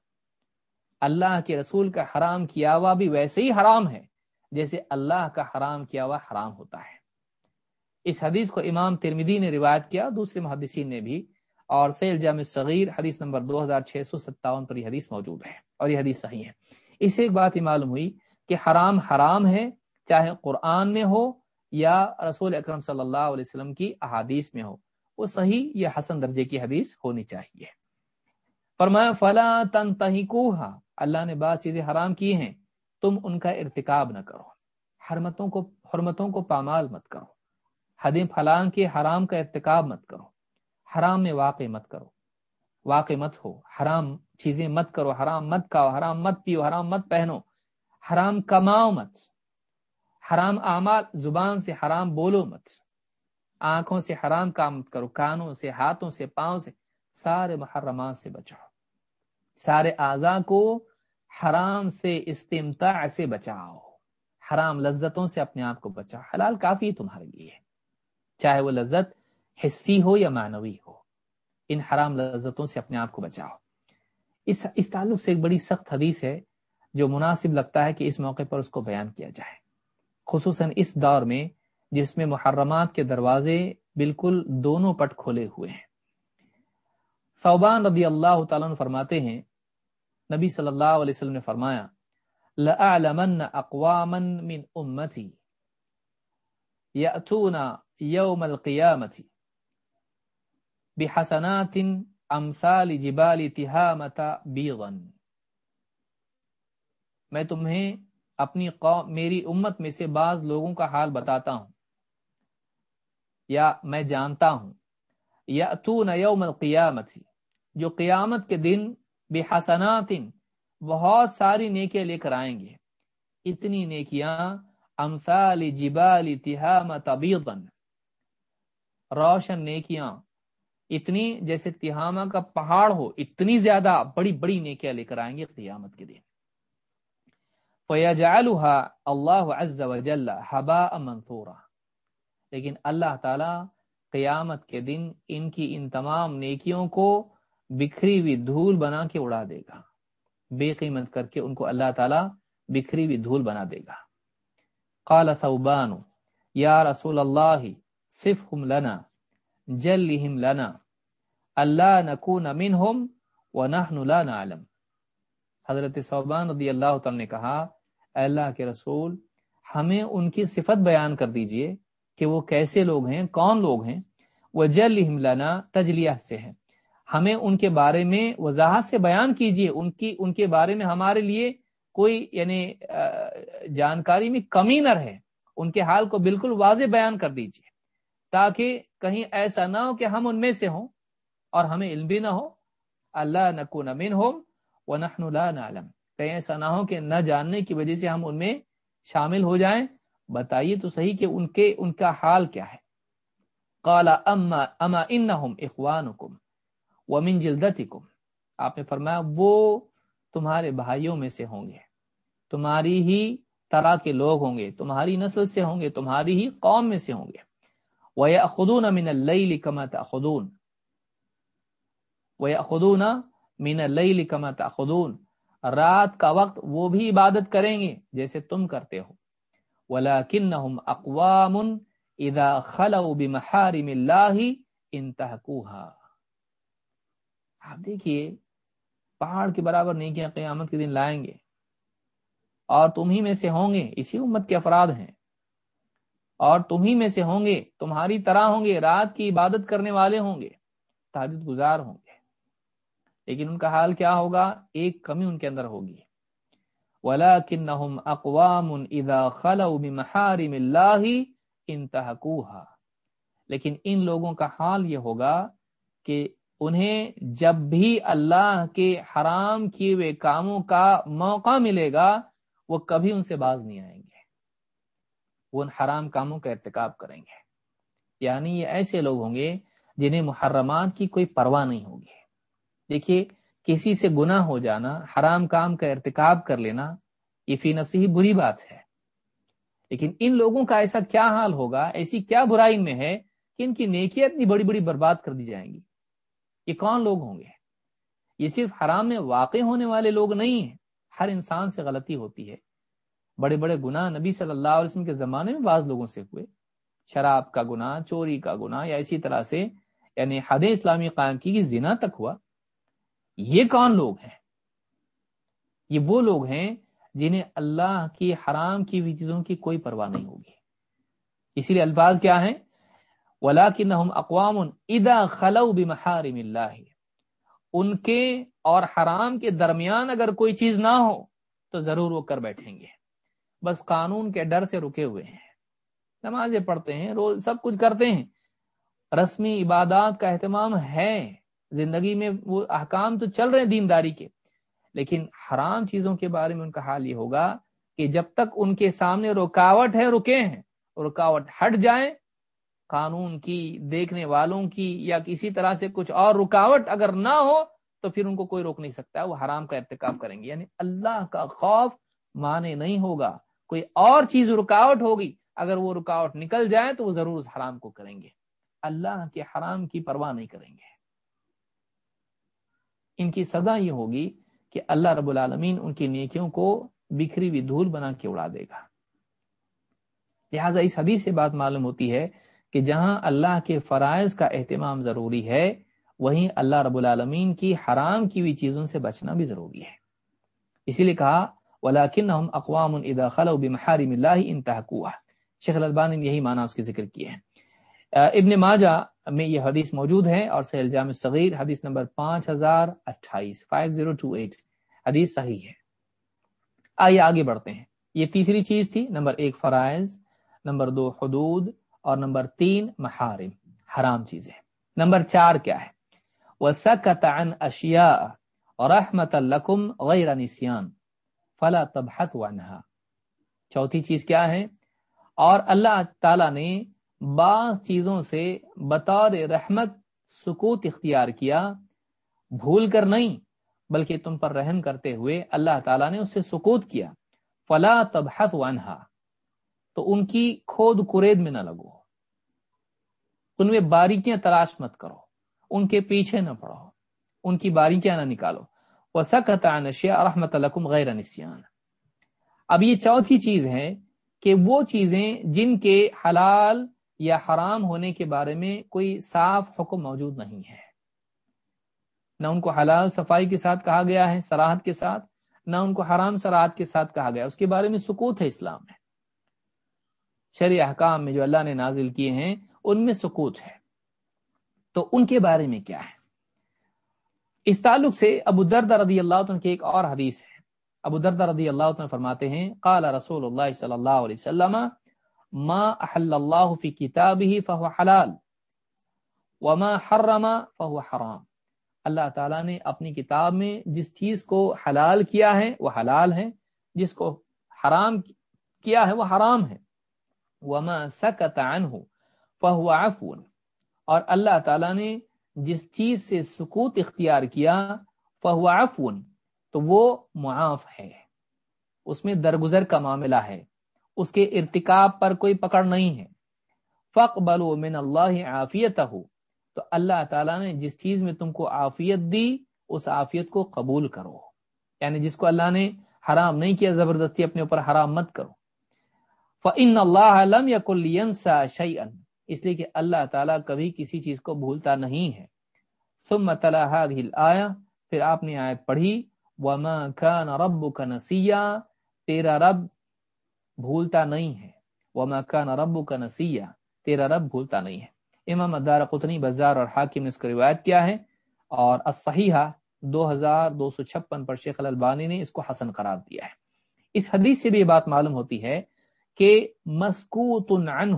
اللہ کے رسول کا حرام کیا ہوا بھی ویسے ہی حرام ہے، جیسے اللہ کا حرام کیا ہوا حرام ہوتا ہے۔ اس حدیث کو امام ترمیدی نے روایت کیا، دوسرے محدثین نے بھی اور سیل جامع صغیر حدیث نمبر دو ہزار چھ سو ستاون پر یہ حدیث موجود ہے اور یہ حدیث صحیح ہے۔ اسے ایک بات ہی معلوم ہوئی کہ حرام حرام ہے، چاہے قرآن میں ہو یا رسول اکرم صلی اللہ علیہ وسلم کی احادیث میں ہو، وہ صحیح یا حسن درجے کی حدیث ہونی چاہیے۔ فرمایا، فلا تن اللہ نے بعض چیزیں حرام کی ہیں، تم ان کا ارتکاب نہ کرو۔ حرمتوں کو حرمتوں کو پامال مت کرو۔ حدیم فلاں کے حرام کا ارتکاب مت کرو۔ حرام میں واقع مت کرو۔ واقع مت ہو۔ حرام چیزیں مت کرو۔ حرام مت کھاؤ۔ حرام مت پیو۔ حرام مت پہنو۔ حرام کماؤ مت۔ حرام اعمال زبان سے حرام بولو مت۔ آنکھوں سے حرام کام مت کرو۔ کانوں سے، ہاتھوں سے، پاؤں سے۔ سارے محرمات سے بچاؤ۔ سارے اعضا کو حرام سے استمتاع سے بچاؤ۔ حرام لذتوں سے اپنے آپ کو بچاؤ۔ حلال کافی تمہارے لیے چاہے وہ لذت حصی ہو یا معنوی ہو، ان حرام لذتوں سے اپنے آپ کو بچاؤ۔ اس اس تعلق سے ایک بڑی سخت حدیث ہے جو مناسب لگتا ہے کہ اس موقع پر اس کو بیان کیا جائے۔ خصوصاً اس دور میں جس میں محرمات کے دروازے بالکل دونوں پٹ کھولے ہوئے ہیں۔ صوبان رضی اللہ تعالیٰ فرماتے ہیں، نبی صلی اللہ علیہ وسلم نے فرمایا، لَأَعْلَمَنَّ أَقْوَامًا مِّنْ أُمَّتِي يَأْتُونَ يَوْمَ الْقِيَامَةِ بِحَسَنَاتٍ أَمْثَالِ جِبَالِ تِهَامَةَ بِيغًا میں تمہیں اپنی قوم، میری امت میں سے بعض لوگوں کا حال بتاتا ہوں۔ یا میں جانتا ہوں۔ یا یوم القیامت، جو قیامت کے دن بے بہت ساری نیکیاں لے کر آئیں گے۔ اتنی نیکیاں، امثال جبال تہامت بیضا روشن نیکیاں۔ اتنی جیسے تہامہ کا پہاڑ ہو، اتنی زیادہ بڑی بڑی نیکیاں لے کر آئیں گے قیامت کے دن۔ فَيَجْعَلُهَا اللَّهُ عَزَّ وَجَلَّ حَبَاءً مَنْثُورًا۔ لیکن اللہ تعالی قیامت کے دن ان کی ان تمام نیکیوں کو بکھری ہوئی دھول بنا کے اڑا دے گا۔ بے قیمت کر کے ان کو اللہ تعالی بکھری ہوئی دھول بنا دے گا۔ قال ثوبان، یا رسول اللہ صفهم لنا۔ جلهم لنا اللہ نکون منهم ونحن لا نعلم۔ حضرت صوبان رضی اللہ تعالی نے کہا اللہ کے رسول، ہمیں ان کی صفت بیان کر دیجیے کہ وہ کیسے لوگ ہیں، کون لوگ ہیں۔ وہ جل تجلیہ سے ہے۔ ہمیں ان کے بارے میں وضاحت سے بیان کیجیے۔ ان کی، ان کے بارے میں ہمارے لیے کوئی یعنی جانکاری میں کمی نہ رہے۔ ان کے حال کو بالکل واضح بیان کر دیجیے۔ تاکہ کہیں ایسا نہ ہو کہ ہم ان میں سے ہوں اور ہمیں علم بھی نہ ہو۔ اللہ نکو نمین ہو وہ نخن نعلم۔ کہیں ایسا نہ ہو کہ نہ جاننے کی وجہ سے ہم ان میں شامل ہو جائیں۔ بتائیے تو صحیح کہ ان کے، ان کا حال کیا ہے۔ قال اما اما انہم اخوانکم ومن جلدتکم۔ آپ نے فرمایا وہ تمہارے بھائیوں میں سے ہوں گے۔ تمہاری ہی طرح کے لوگ ہوں گے۔ تمہاری نسل سے ہوں گے۔ تمہاری ہی قوم میں سے ہوں گے۔ وَيَأْخُذُونَ مِنَ اللَّيْلِ كَمَا تَأْخُذُونَ. وَيَأْخُذُونَ مِنَ اللَّيْلِ كَمَا تَأْخُذُونَ. رات کا وقت وہ بھی عبادت کریں گے جیسے تم کرتے ہو. ولكنهم اقوام اذا خلوا بمحارم الله انتهكوها. آپ دیکھیے، پہاڑ کے برابر نیکیاں قیامت کے دن لائیں گے اور تم ہی میں سے ہوں گے، اسی امت کے افراد ہیں۔ اور تم ہی میں سے ہوں گے، تمہاری طرح ہوں گے، رات کی عبادت کرنے والے ہوں گے، تاجد گزار ہوں گے۔ لیکن ان کا حال کیا ہوگا؟ ایک کمی ان کے اندر ہوگی۔ ولكنهم اقوام اذا خلوا بمحارم الله انتهكوها۔ لیکن ان لوگوں کا حال یہ ہوگا کہ انہیں جب بھی اللہ کے حرام کیے ہوئے کاموں کا موقع ملے گا، وہ کبھی ان سے باز نہیں آئیں گے۔ وہ ان حرام کاموں کا ارتکاب کریں گے۔ یعنی یہ ایسے لوگ ہوں گے جنہیں محرمات کی کوئی پرواہ نہیں ہوگی۔ دیکھیے، کسی سے گناہ ہو جانا، حرام کام کا ارتکاب کر لینا، یہ فی نفسی ہی بری بات ہے۔ لیکن ان لوگوں کا ایسا کیا حال ہوگا؟ ایسی کیا برائی ان میں ہے کہ ان کی نیکیاں اتنی بڑی بڑی برباد کر دی جائیں گی؟ یہ کون لوگ ہوں گے؟ یہ صرف حرام میں واقع ہونے والے لوگ نہیں ہیں، ہر انسان سے غلطی ہوتی ہے۔ بڑے بڑے گناہ نبی صلی اللہ علیہ وسلم کے زمانے میں بعض لوگوں سے ہوئے۔ شراب کا گناہ، چوری کا گناہ یا اسی طرح سے یعنی حد اسلامی قائم کی زنا تک ہوا۔ یہ کون لوگ ہیں؟ یہ وہ لوگ ہیں جنہیں اللہ کی حرام کی ہوئی چیزوں کی کوئی پرواہ نہیں ہوگی۔ اسی لیے الفاظ کیا ہیں؟ اقوام ادا خلو بمحارم اللہ ان کے اور حرام کے درمیان اگر کوئی چیز نہ ہو، تو ضرور وہ کر بیٹھیں گے۔ بس قانون کے ڈر سے رکے ہوئے ہیں۔ نمازیں پڑھتے ہیں، روز سب کچھ کرتے ہیں۔ رسمی عبادات کا اہتمام ہے۔ زندگی میں وہ احکام تو چل رہے ہیں دینداری کے۔ لیکن حرام چیزوں کے بارے میں ان کا حال یہ ہوگا کہ جب تک ان کے سامنے رکاوٹ ہے، رکے ہیں۔ رکاوٹ ہٹ جائیں۔ قانون کی، دیکھنے والوں کی یا کسی طرح سے کچھ اور رکاوٹ اگر نہ ہو تو پھر ان کو کوئی روک نہیں سکتا۔ وہ حرام کا ارتکاب کریں گے۔ یعنی اللہ کا خوف مانے نہیں ہوگا۔ کوئی اور چیز رکاوٹ ہوگی، اگر وہ رکاوٹ نکل جائے تو وہ ضرور اس حرام کو کریں گے۔ اللہ کے حرام کی پرواہ نہیں کریں گے۔ ان کی سزا یہ ہوگی کہ اللہ رب العالمین ان کی نیکیوں کو بکھری ہوئی دھول بنا کے اڑا دے گا۔ لہذا اس حدیث سے بات معلوم ہوتی ہے کہ جہاں اللہ کے فرائض کا اہتمام ضروری ہے، وہیں اللہ رب العالمین کی حرام کی ہوئی چیزوں سے بچنا بھی ضروری ہے۔ اسی لیے کہا ولاکن اقوام ادا خل بحارم اللہ انتہا شیخ البان نے یہی معنی اس کے ذکر کیے ہیں ابن ماجہ میں یہ حدیث موجود ہے اور سہل جامع صغیر حدیث نمبر پانچ ہزار اٹھائیس فائیو زیرو ٹو ایٹ حدیث صحیح ہے۔ آئیے آگے بڑھتے ہیں۔ یہ تیسری چیز تھی، نمبر ایک فرائض، نمبر دو حدود اور نمبر تین محارم۔ حرام چیزیں نمبر چار کیا ہے؟ وہ سکت عن اشیا اور رحمت الکم غیر نسیان فلا تبحث عنها۔ چوتھی چیز کیا ہے؟ اور اللہ تعالی نے بعض چیزوں سے بطور رحمت سکوت اختیار کیا۔ بھول کر نہیں، بلکہ تم پر رحم کرتے ہوئے اللہ تعالیٰ نے اس سے سکوت کیا۔ فلا تبحث عنها۔ تو ان کی کھود کرید میں نہ لگو۔ ان میں باریکیاں تلاش مت کرو۔ ان کے پیچھے نہ پڑو۔ ان کی باریکیاں نہ نکالو۔ وہ سکت نشیا رحمت الکم غیر نسیان اب یہ چوتھی چیز ہے کہ وہ چیزیں جن کے حلال یا حرام ہونے کے بارے میں کوئی صاف حکم موجود نہیں ہے۔ نہ ان کو حلال صفائی کے ساتھ کہا گیا ہے سراحت کے ساتھ، نہ ان کو حرام سراحت کے ساتھ کہا گیا۔ اس کے بارے میں سکوت ہے اسلام میں۔ شرع احکام میں جو اللہ نے نازل کیے ہیں، ان میں سکوت ہے۔ تو ان کے بارے میں کیا ہے؟ اس تعلق سے ابو درد رضی اللہ عنہ کی ایک اور حدیث ہے۔ ابو درد رضی اللہ عنہ فرماتے ہیں، قال رسول اللہ صلی اللہ علیہ وسلم، ما احل اللہ فی کتابه فهو حلال وما حرم فهو حرام. اللہ تعالیٰ نے اپنی کتاب میں جس چیز کو حلال کیا ہے وہ حلال ہے، جس کو حرام کیا ہے وہ حرام ہے۔ وما سکت عنہ فهو عفو۔ اور اللہ تعالیٰ نے جس چیز سے سکوت اختیار کیا فهو عفو تو وہ معاف ہے۔ اس میں درگزر کا معاملہ ہے۔ اس کے ارتکاب پر کوئی پکڑ نہیں ہے۔ فق بلو من اللہ عافیت ہو تو اللہ تعالیٰ نے جس چیز میں تم کو عافیت دی، اس عافیت کو قبول کرو۔ یعنی جس کو اللہ نے حرام نہیں کیا، زبردستی اپنے اوپر حرام مت کرو۔ فن اللہ علم یا اس لیے کہ اللہ تعالیٰ کبھی کسی چیز کو بھولتا نہیں ہے۔ ثم تلا آیا پھر آپ نے آیت پڑھی، وما كان ربك نسيا، تیرا رب بھولتا نہیں ہے۔ وما كان ربك نسيا، تیرا رب بھولتا نہیں ہے۔ امام ادار قطنی بازار اور حاکم نے اس کو روایت کیا ہے۔ اور الصحیحہ دو ہزار دو سو چھپن پر شیخ البانی نے اس کو حسن قرار دیا ہے۔ اس حدیث سے بھی یہ بات معلوم ہوتی ہے کہ مسکوت عنہ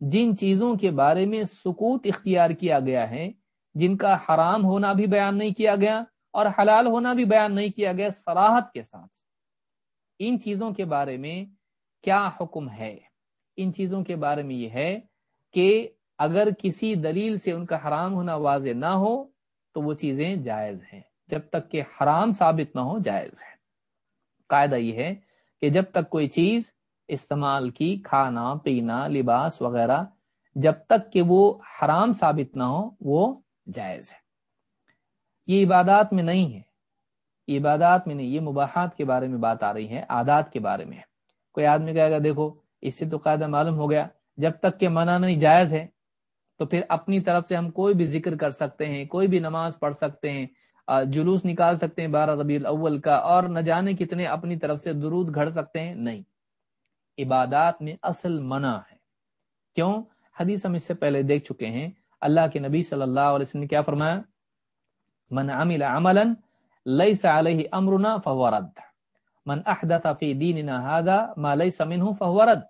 جن چیزوں کے بارے میں سکوت اختیار کیا گیا ہے، جن کا حرام ہونا بھی بیان نہیں کیا گیا اور حلال ہونا بھی بیان نہیں کیا گیا سراحت کے ساتھ۔ ان چیزوں کے بارے میں کیا حکم ہے؟ ان چیزوں کے بارے میں یہ ہے کہ اگر کسی دلیل سے ان کا حرام ہونا واضح نہ ہو، تو وہ چیزیں جائز ہیں۔ جب تک کہ حرام ثابت نہ ہو، جائز ہے قاعدہ یہ ہے کہ جب تک کوئی چیز استعمال کی، کھانا، پینا، لباس وغیرہ، جب تک کہ وہ حرام ثابت نہ ہو، وہ جائز ہے۔ یہ عبادات میں نہیں ہے۔ یہ عبادات میں نہیں، یہ مباحات کے بارے میں بات آ رہی ہے، عادات کے بارے میں۔ کوئی آدمی کہے گا، دیکھو، اس سے تو قاعدہ معلوم ہو گیا، جب تک کہ منع نہیں، جائز ہے۔ تو پھر اپنی طرف سے ہم کوئی بھی ذکر کر سکتے ہیں، کوئی بھی نماز پڑھ سکتے ہیں جلوس نکال سکتے ہیں بارہ ربیع الاول کا، اور نہ جانے کتنے اپنی طرف سے درود گھڑ سکتے ہیں، نہیں۔ عبادات میں اصل منع ہے۔ کیوں؟ حدیث ہم اس سے پہلے دیکھ چکے ہیں۔ اللہ کے نبی صلی اللہ علیہ وسلم نے کیا فرمایا؟ من عمل عملا ليس عليه امرنا فهو رد۔ من احدث في ديننا هذا ما ليس منه فهو رد۔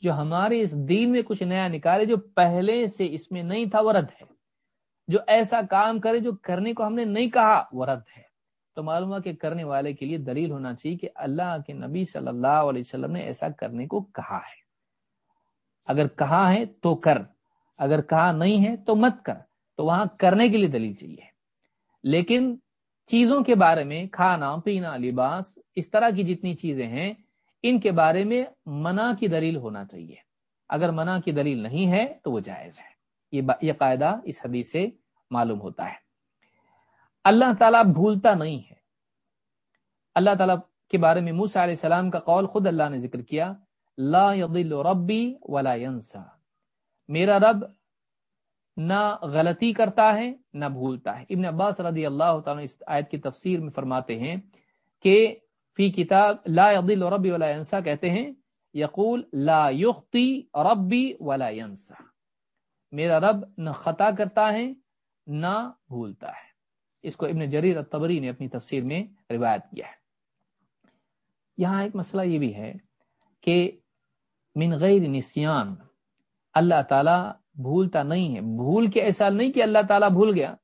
جو ہمارے اس دین میں کچھ نیا نکالے، جو پہلے سے اس میں نہیں تھا، وہ رد ہے۔ جو ایسا کام کرے، جو کرنے کو ہم نے نہیں کہا، وہ رد ہے۔ تو معلوم کہ کرنے والے کے لیے دلیل ہونا چاہیے کہ اللہ کے نبی صلی اللہ علیہ وسلم نے ایسا کرنے کو کہا ہے۔ اگر کہا ہے تو کر، اگر کہا نہیں ہے تو مت کر۔ تو وہاں کرنے کے لیے دلیل چاہیے۔ لیکن چیزوں کے بارے میں کھانا، پینا، لباس، اس طرح کی جتنی چیزیں ہیں، ان کے بارے میں منع کی دلیل ہونا چاہیے۔ اگر منع کی دلیل نہیں ہے تو وہ جائز ہے۔ یہ یہ قاعدہ اس حدیث سے معلوم ہوتا ہے۔ اللہ تعالیٰ بھولتا نہیں ہے۔ اللہ تعالیٰ کے بارے میں موسیٰ علیہ السلام کا قول خود اللہ نے ذکر کیا، لا يضل ربی ولا ينسى میرا رب نہ غلطی کرتا ہے، نہ بھولتا ہے۔ ابن عباس رضی اللہ تعالیٰ اس آیت کی تفسیر میں فرماتے ہیں کہ فی کتاب لا يضل ربی ولا ينسى کہتے ہیں، یقول لا يخطي ربی ولا ينسى میرا رب نہ خطا کرتا ہے، نہ بھولتا ہے۔ اس کو ابن جریر الطبری نے اپنی تفسیر میں روایت کیا ہے۔ یہاں ایک مسئلہ یہ بھی ہے کہ من غیر نسیان اللہ تعالیٰ بھولتا نہیں ہے۔ بھول کے ایسا نہیں کہ اللہ تعالیٰ بھول گیا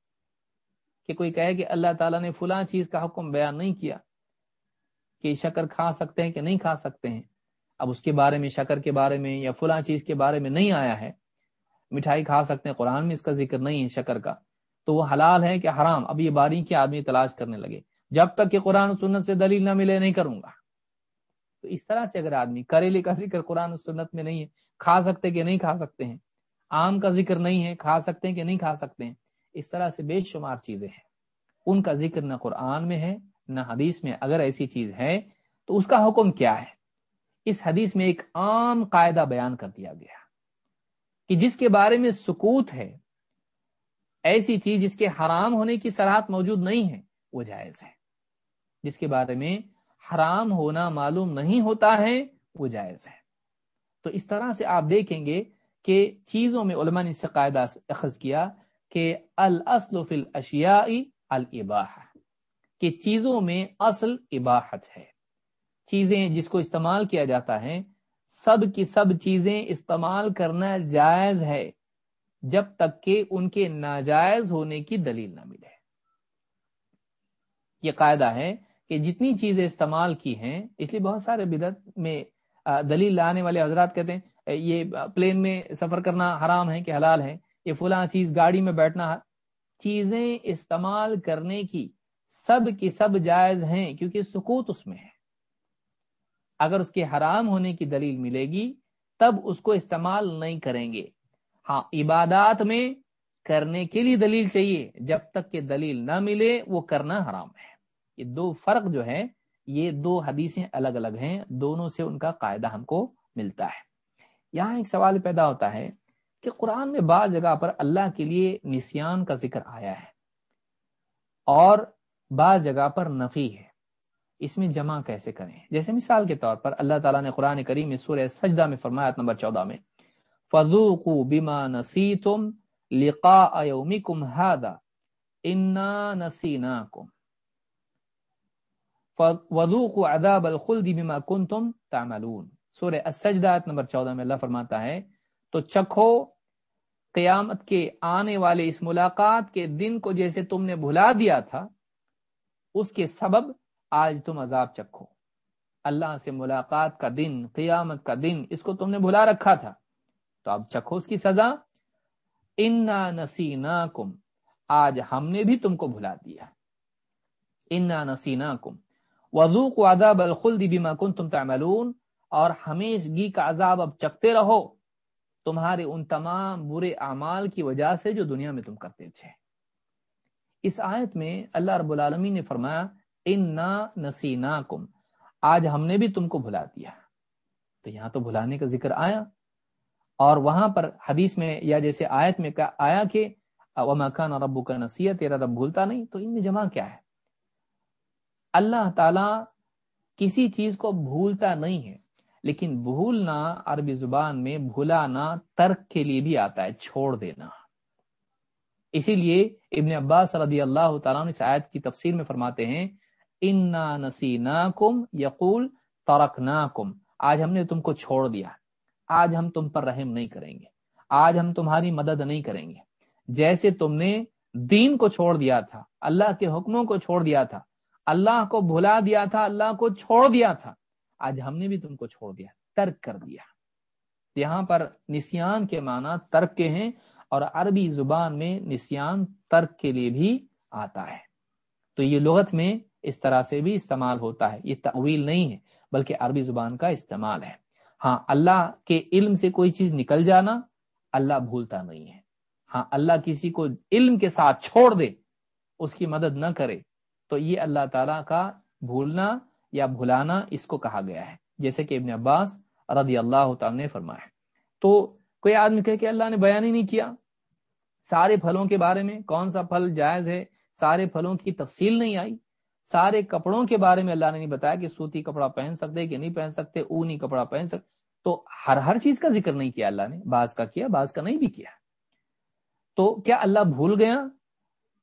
کہ کوئی کہے کہ اللہ تعالیٰ نے فلاں چیز کا حکم بیان نہیں کیا کہ شکر کھا سکتے ہیں کہ نہیں کھا سکتے ہیں۔ اب اس کے بارے میں، شکر کے بارے میں یا فلاں چیز کے بارے میں نہیں آیا ہے۔ مٹھائی کھا سکتے ہیں، قرآن میں اس کا ذکر نہیں ہے شکر کا۔ تو وہ حلال ہے کہ حرام؟ اب یہ باریکی آدمی تلاش کرنے لگے۔ جب تک کہ قرآن و سنت سے دلیل نہ ملے، نہیں کروں گا۔ تو اس طرح سے اگر آدمی کریلے کا ذکر قرآن و سنت میں نہیں ہے۔ کھا سکتے کہ نہیں کھا سکتے ہیں؟ آم کا ذکر نہیں ہے، کھا سکتے ہیں کہ نہیں کھا سکتے ہیں؟ اس طرح سے بے شمار چیزیں ہیں۔ ان کا ذکر نہ قرآن میں ہے، نہ حدیث میں۔ اگر ایسی چیز ہے، تو اس کا حکم کیا ہے؟ اس حدیث میں ایک عام قاعدہ بیان کر دیا گیا کہ جس کے بارے میں سکوت ہے ایسی چیز جس کے حرام ہونے کی صلاحت موجود نہیں ہے، وہ جائز ہے۔ جس کے بارے میں حرام ہونا معلوم نہیں ہوتا ہے، وہ جائز ہے۔ تو اس طرح سے آپ دیکھیں گے کہ چیزوں میں علماء نے اس سے قاعدہ اخذ کیا کہ الاصل فی الاشیاء الاباحہ، کہ چیزوں میں اصل اباحت ہے۔ چیزیں جس کو استعمال کیا جاتا ہے، سب کی سب چیزیں استعمال کرنا جائز ہے۔ جب تک کہ ان کے ناجائز ہونے کی دلیل نہ ملے۔ یہ قاعدہ ہے کہ جتنی چیزیں استعمال کی ہیں، اس لیے بہت سارے بدت میں دلیل لانے والے حضرات کہتے ہیں یہ پلین میں سفر کرنا حرام ہے کہ حلال ہے، یہ فلاں چیز گاڑی میں بیٹھنا چیزیں استعمال کرنے کی سب کی سب جائز ہیں کیونکہ سکوت اس میں ہے۔ اگر اس کے حرام ہونے کی دلیل ملے گی، تب اس کو استعمال نہیں کریں گے۔ ہاں عبادات میں کرنے کے لیے دلیل چاہیے۔ جب تک کہ دلیل نہ ملے، وہ کرنا حرام ہے۔ یہ دو فرق جو ہے یہ دو حدیثیں الگ الگ ہیں۔ دونوں سے ان کا قاعدہ ہم کو ملتا ہے۔ یہاں ایک سوال پیدا ہوتا ہے کہ قرآن میں بعض جگہ پر اللہ کے لیے نسیان کا ذکر آیا ہے اور بعض جگہ پر نفی ہے۔ اس میں جمع کیسے کریں؟ جیسے مثال کے طور پر اللہ تعالیٰ نے قرآن کریم میں سورہ سجدہ میں فرمایا نمبر چودہ میں فضوقوا بما نسیتم لقاء یومکم هذا انا نسیناکم وذوقوا عذاب الخلد بما کنتم تعملون. سورہ السجدہ آیت نمبر چودہ میں اللہ فرماتا ہے، تو چکھو قیامت کے آنے والے اس ملاقات کے دن کو جیسے تم نے بھلا دیا تھا، اس کے سبب آج تم عذاب چکھو۔ اللہ سے ملاقات کا دن، قیامت کا دن، اس کو تم نے بھلا رکھا تھا۔ تو اب چکھو اس کی سزا۔ انا نسینا آج ہم نے بھی تم کو بھلا دیا۔ انا نسینا وضوق عذاب الخلد بما کنتم تعملون۔ اور ہمیشگی کا عذاب اب چکتے رہو۔ تمہارے ان تمام برے اعمال کی وجہ سے جو دنیا میں تم کرتے تھے۔ اس آیت میں اللہ رب العالمین نے فرمایا، انا نسیناکم۔ آج ہم نے بھی تم کو بھلا دیا۔ تو یہاں تو بھلانے کا ذکر آیا۔ اور وہاں پر حدیث میں یا جیسے آیت میں آیا کہ، وما کان ربو کا نصیحت تیرا رب بھولتا نہیں، تو ان میں جمع کیا ہے؟ اللہ تعالی کسی چیز کو بھولتا نہیں ہے، لیکن بھولنا عربی زبان میں بھولانا، ترک کے لیے بھی آتا ہے، چھوڑ دینا۔ اسی لیے ابن عباس رضی اللہ تعالیٰ اس آیت کی تفسیر میں فرماتے ہیں، انا نسیناکم یقول ترکناکم آج ہم نے تم کو چھوڑ دیا۔ آج ہم تم پر رحم نہیں کریں گے۔ آج ہم تمہاری مدد نہیں کریں گے۔ جیسے تم نے دین کو چھوڑ دیا تھا، اللہ کے حکموں کو چھوڑ دیا تھا، اللہ کو بھلا دیا تھا، اللہ کو چھوڑ دیا تھا، آج ہم نے بھی تم کو چھوڑ دیا، ترک کر دیا۔ یہاں پر نسیان کے معنی ترک کے ہیں اور عربی زبان میں نسیان ترک کے لیے بھی آتا ہے۔ تو یہ لغت میں اس طرح سے بھی استعمال ہوتا ہے۔ یہ تعویل نہیں ہے، بلکہ عربی زبان کا استعمال ہے۔ ہاں اللہ کے علم سے کوئی چیز نکل جانا اللہ بھولتا نہیں ہے۔ ہاں اللہ کسی کو علم کے ساتھ چھوڑ دے، اس کی مدد نہ کرے، تو یہ اللہ تعالیٰ کا بھولنا یا بھلانا اس کو کہا گیا ہے۔ جیسے کہ ابن عباس رضی اللہ تعالیٰ نے فرمایا تو کوئی آدمی کہے کہ اللہ نے بیان ہی نہیں کیا۔ سارے پھلوں کے بارے میں کون سا پھل جائز ہے؟ سارے پھلوں کی تفصیل نہیں آئی۔ سارے کپڑوں کے بارے میں اللہ نے نہیں بتایا کہ سوتی کپڑا پہن سکتے کہ نہیں پہن سکتے، اونی کپڑا پہن سکتے۔ تو ہر ہر چیز کا ذکر نہیں کیا اللہ نے، بعض کا کیا، بعض کا نہیں بھی کیا۔ تو کیا اللہ بھول گیا؟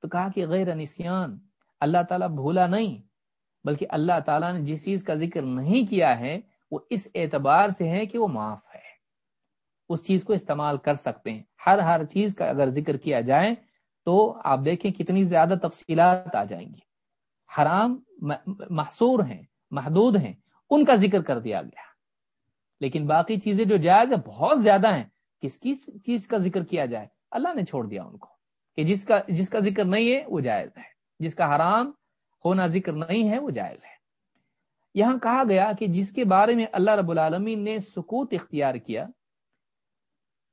تو کہا کہ غیر نسیان، اللہ تعالیٰ بھولا نہیں، بلکہ اللہ تعالیٰ نے جس چیز کا ذکر نہیں کیا ہے، وہ اس اعتبار سے ہے کہ وہ معاف ہے۔ اس چیز کو استعمال کر سکتے ہیں۔ ہر ہر چیز کا اگر ذکر کیا جائے تو آپ دیکھیں کتنی زیادہ تفصیلات آ جائیں گی۔ حرام محصور ہیں، محدود ہیں، ان کا ذکر کر دیا گیا۔ لیکن باقی چیزیں جو جائز ہے بہت زیادہ ہیں، کس کی چیز کا ذکر کیا جائے؟ اللہ نے چھوڑ دیا ان کو۔ کہ جس کا جس کا ذکر نہیں ہے، وہ جائز ہے۔ جس کا حرام ہونا ذکر نہیں ہے، وہ جائز ہے۔ یہاں کہا گیا کہ جس کے بارے میں اللہ رب العالمین نے سکوت اختیار کیا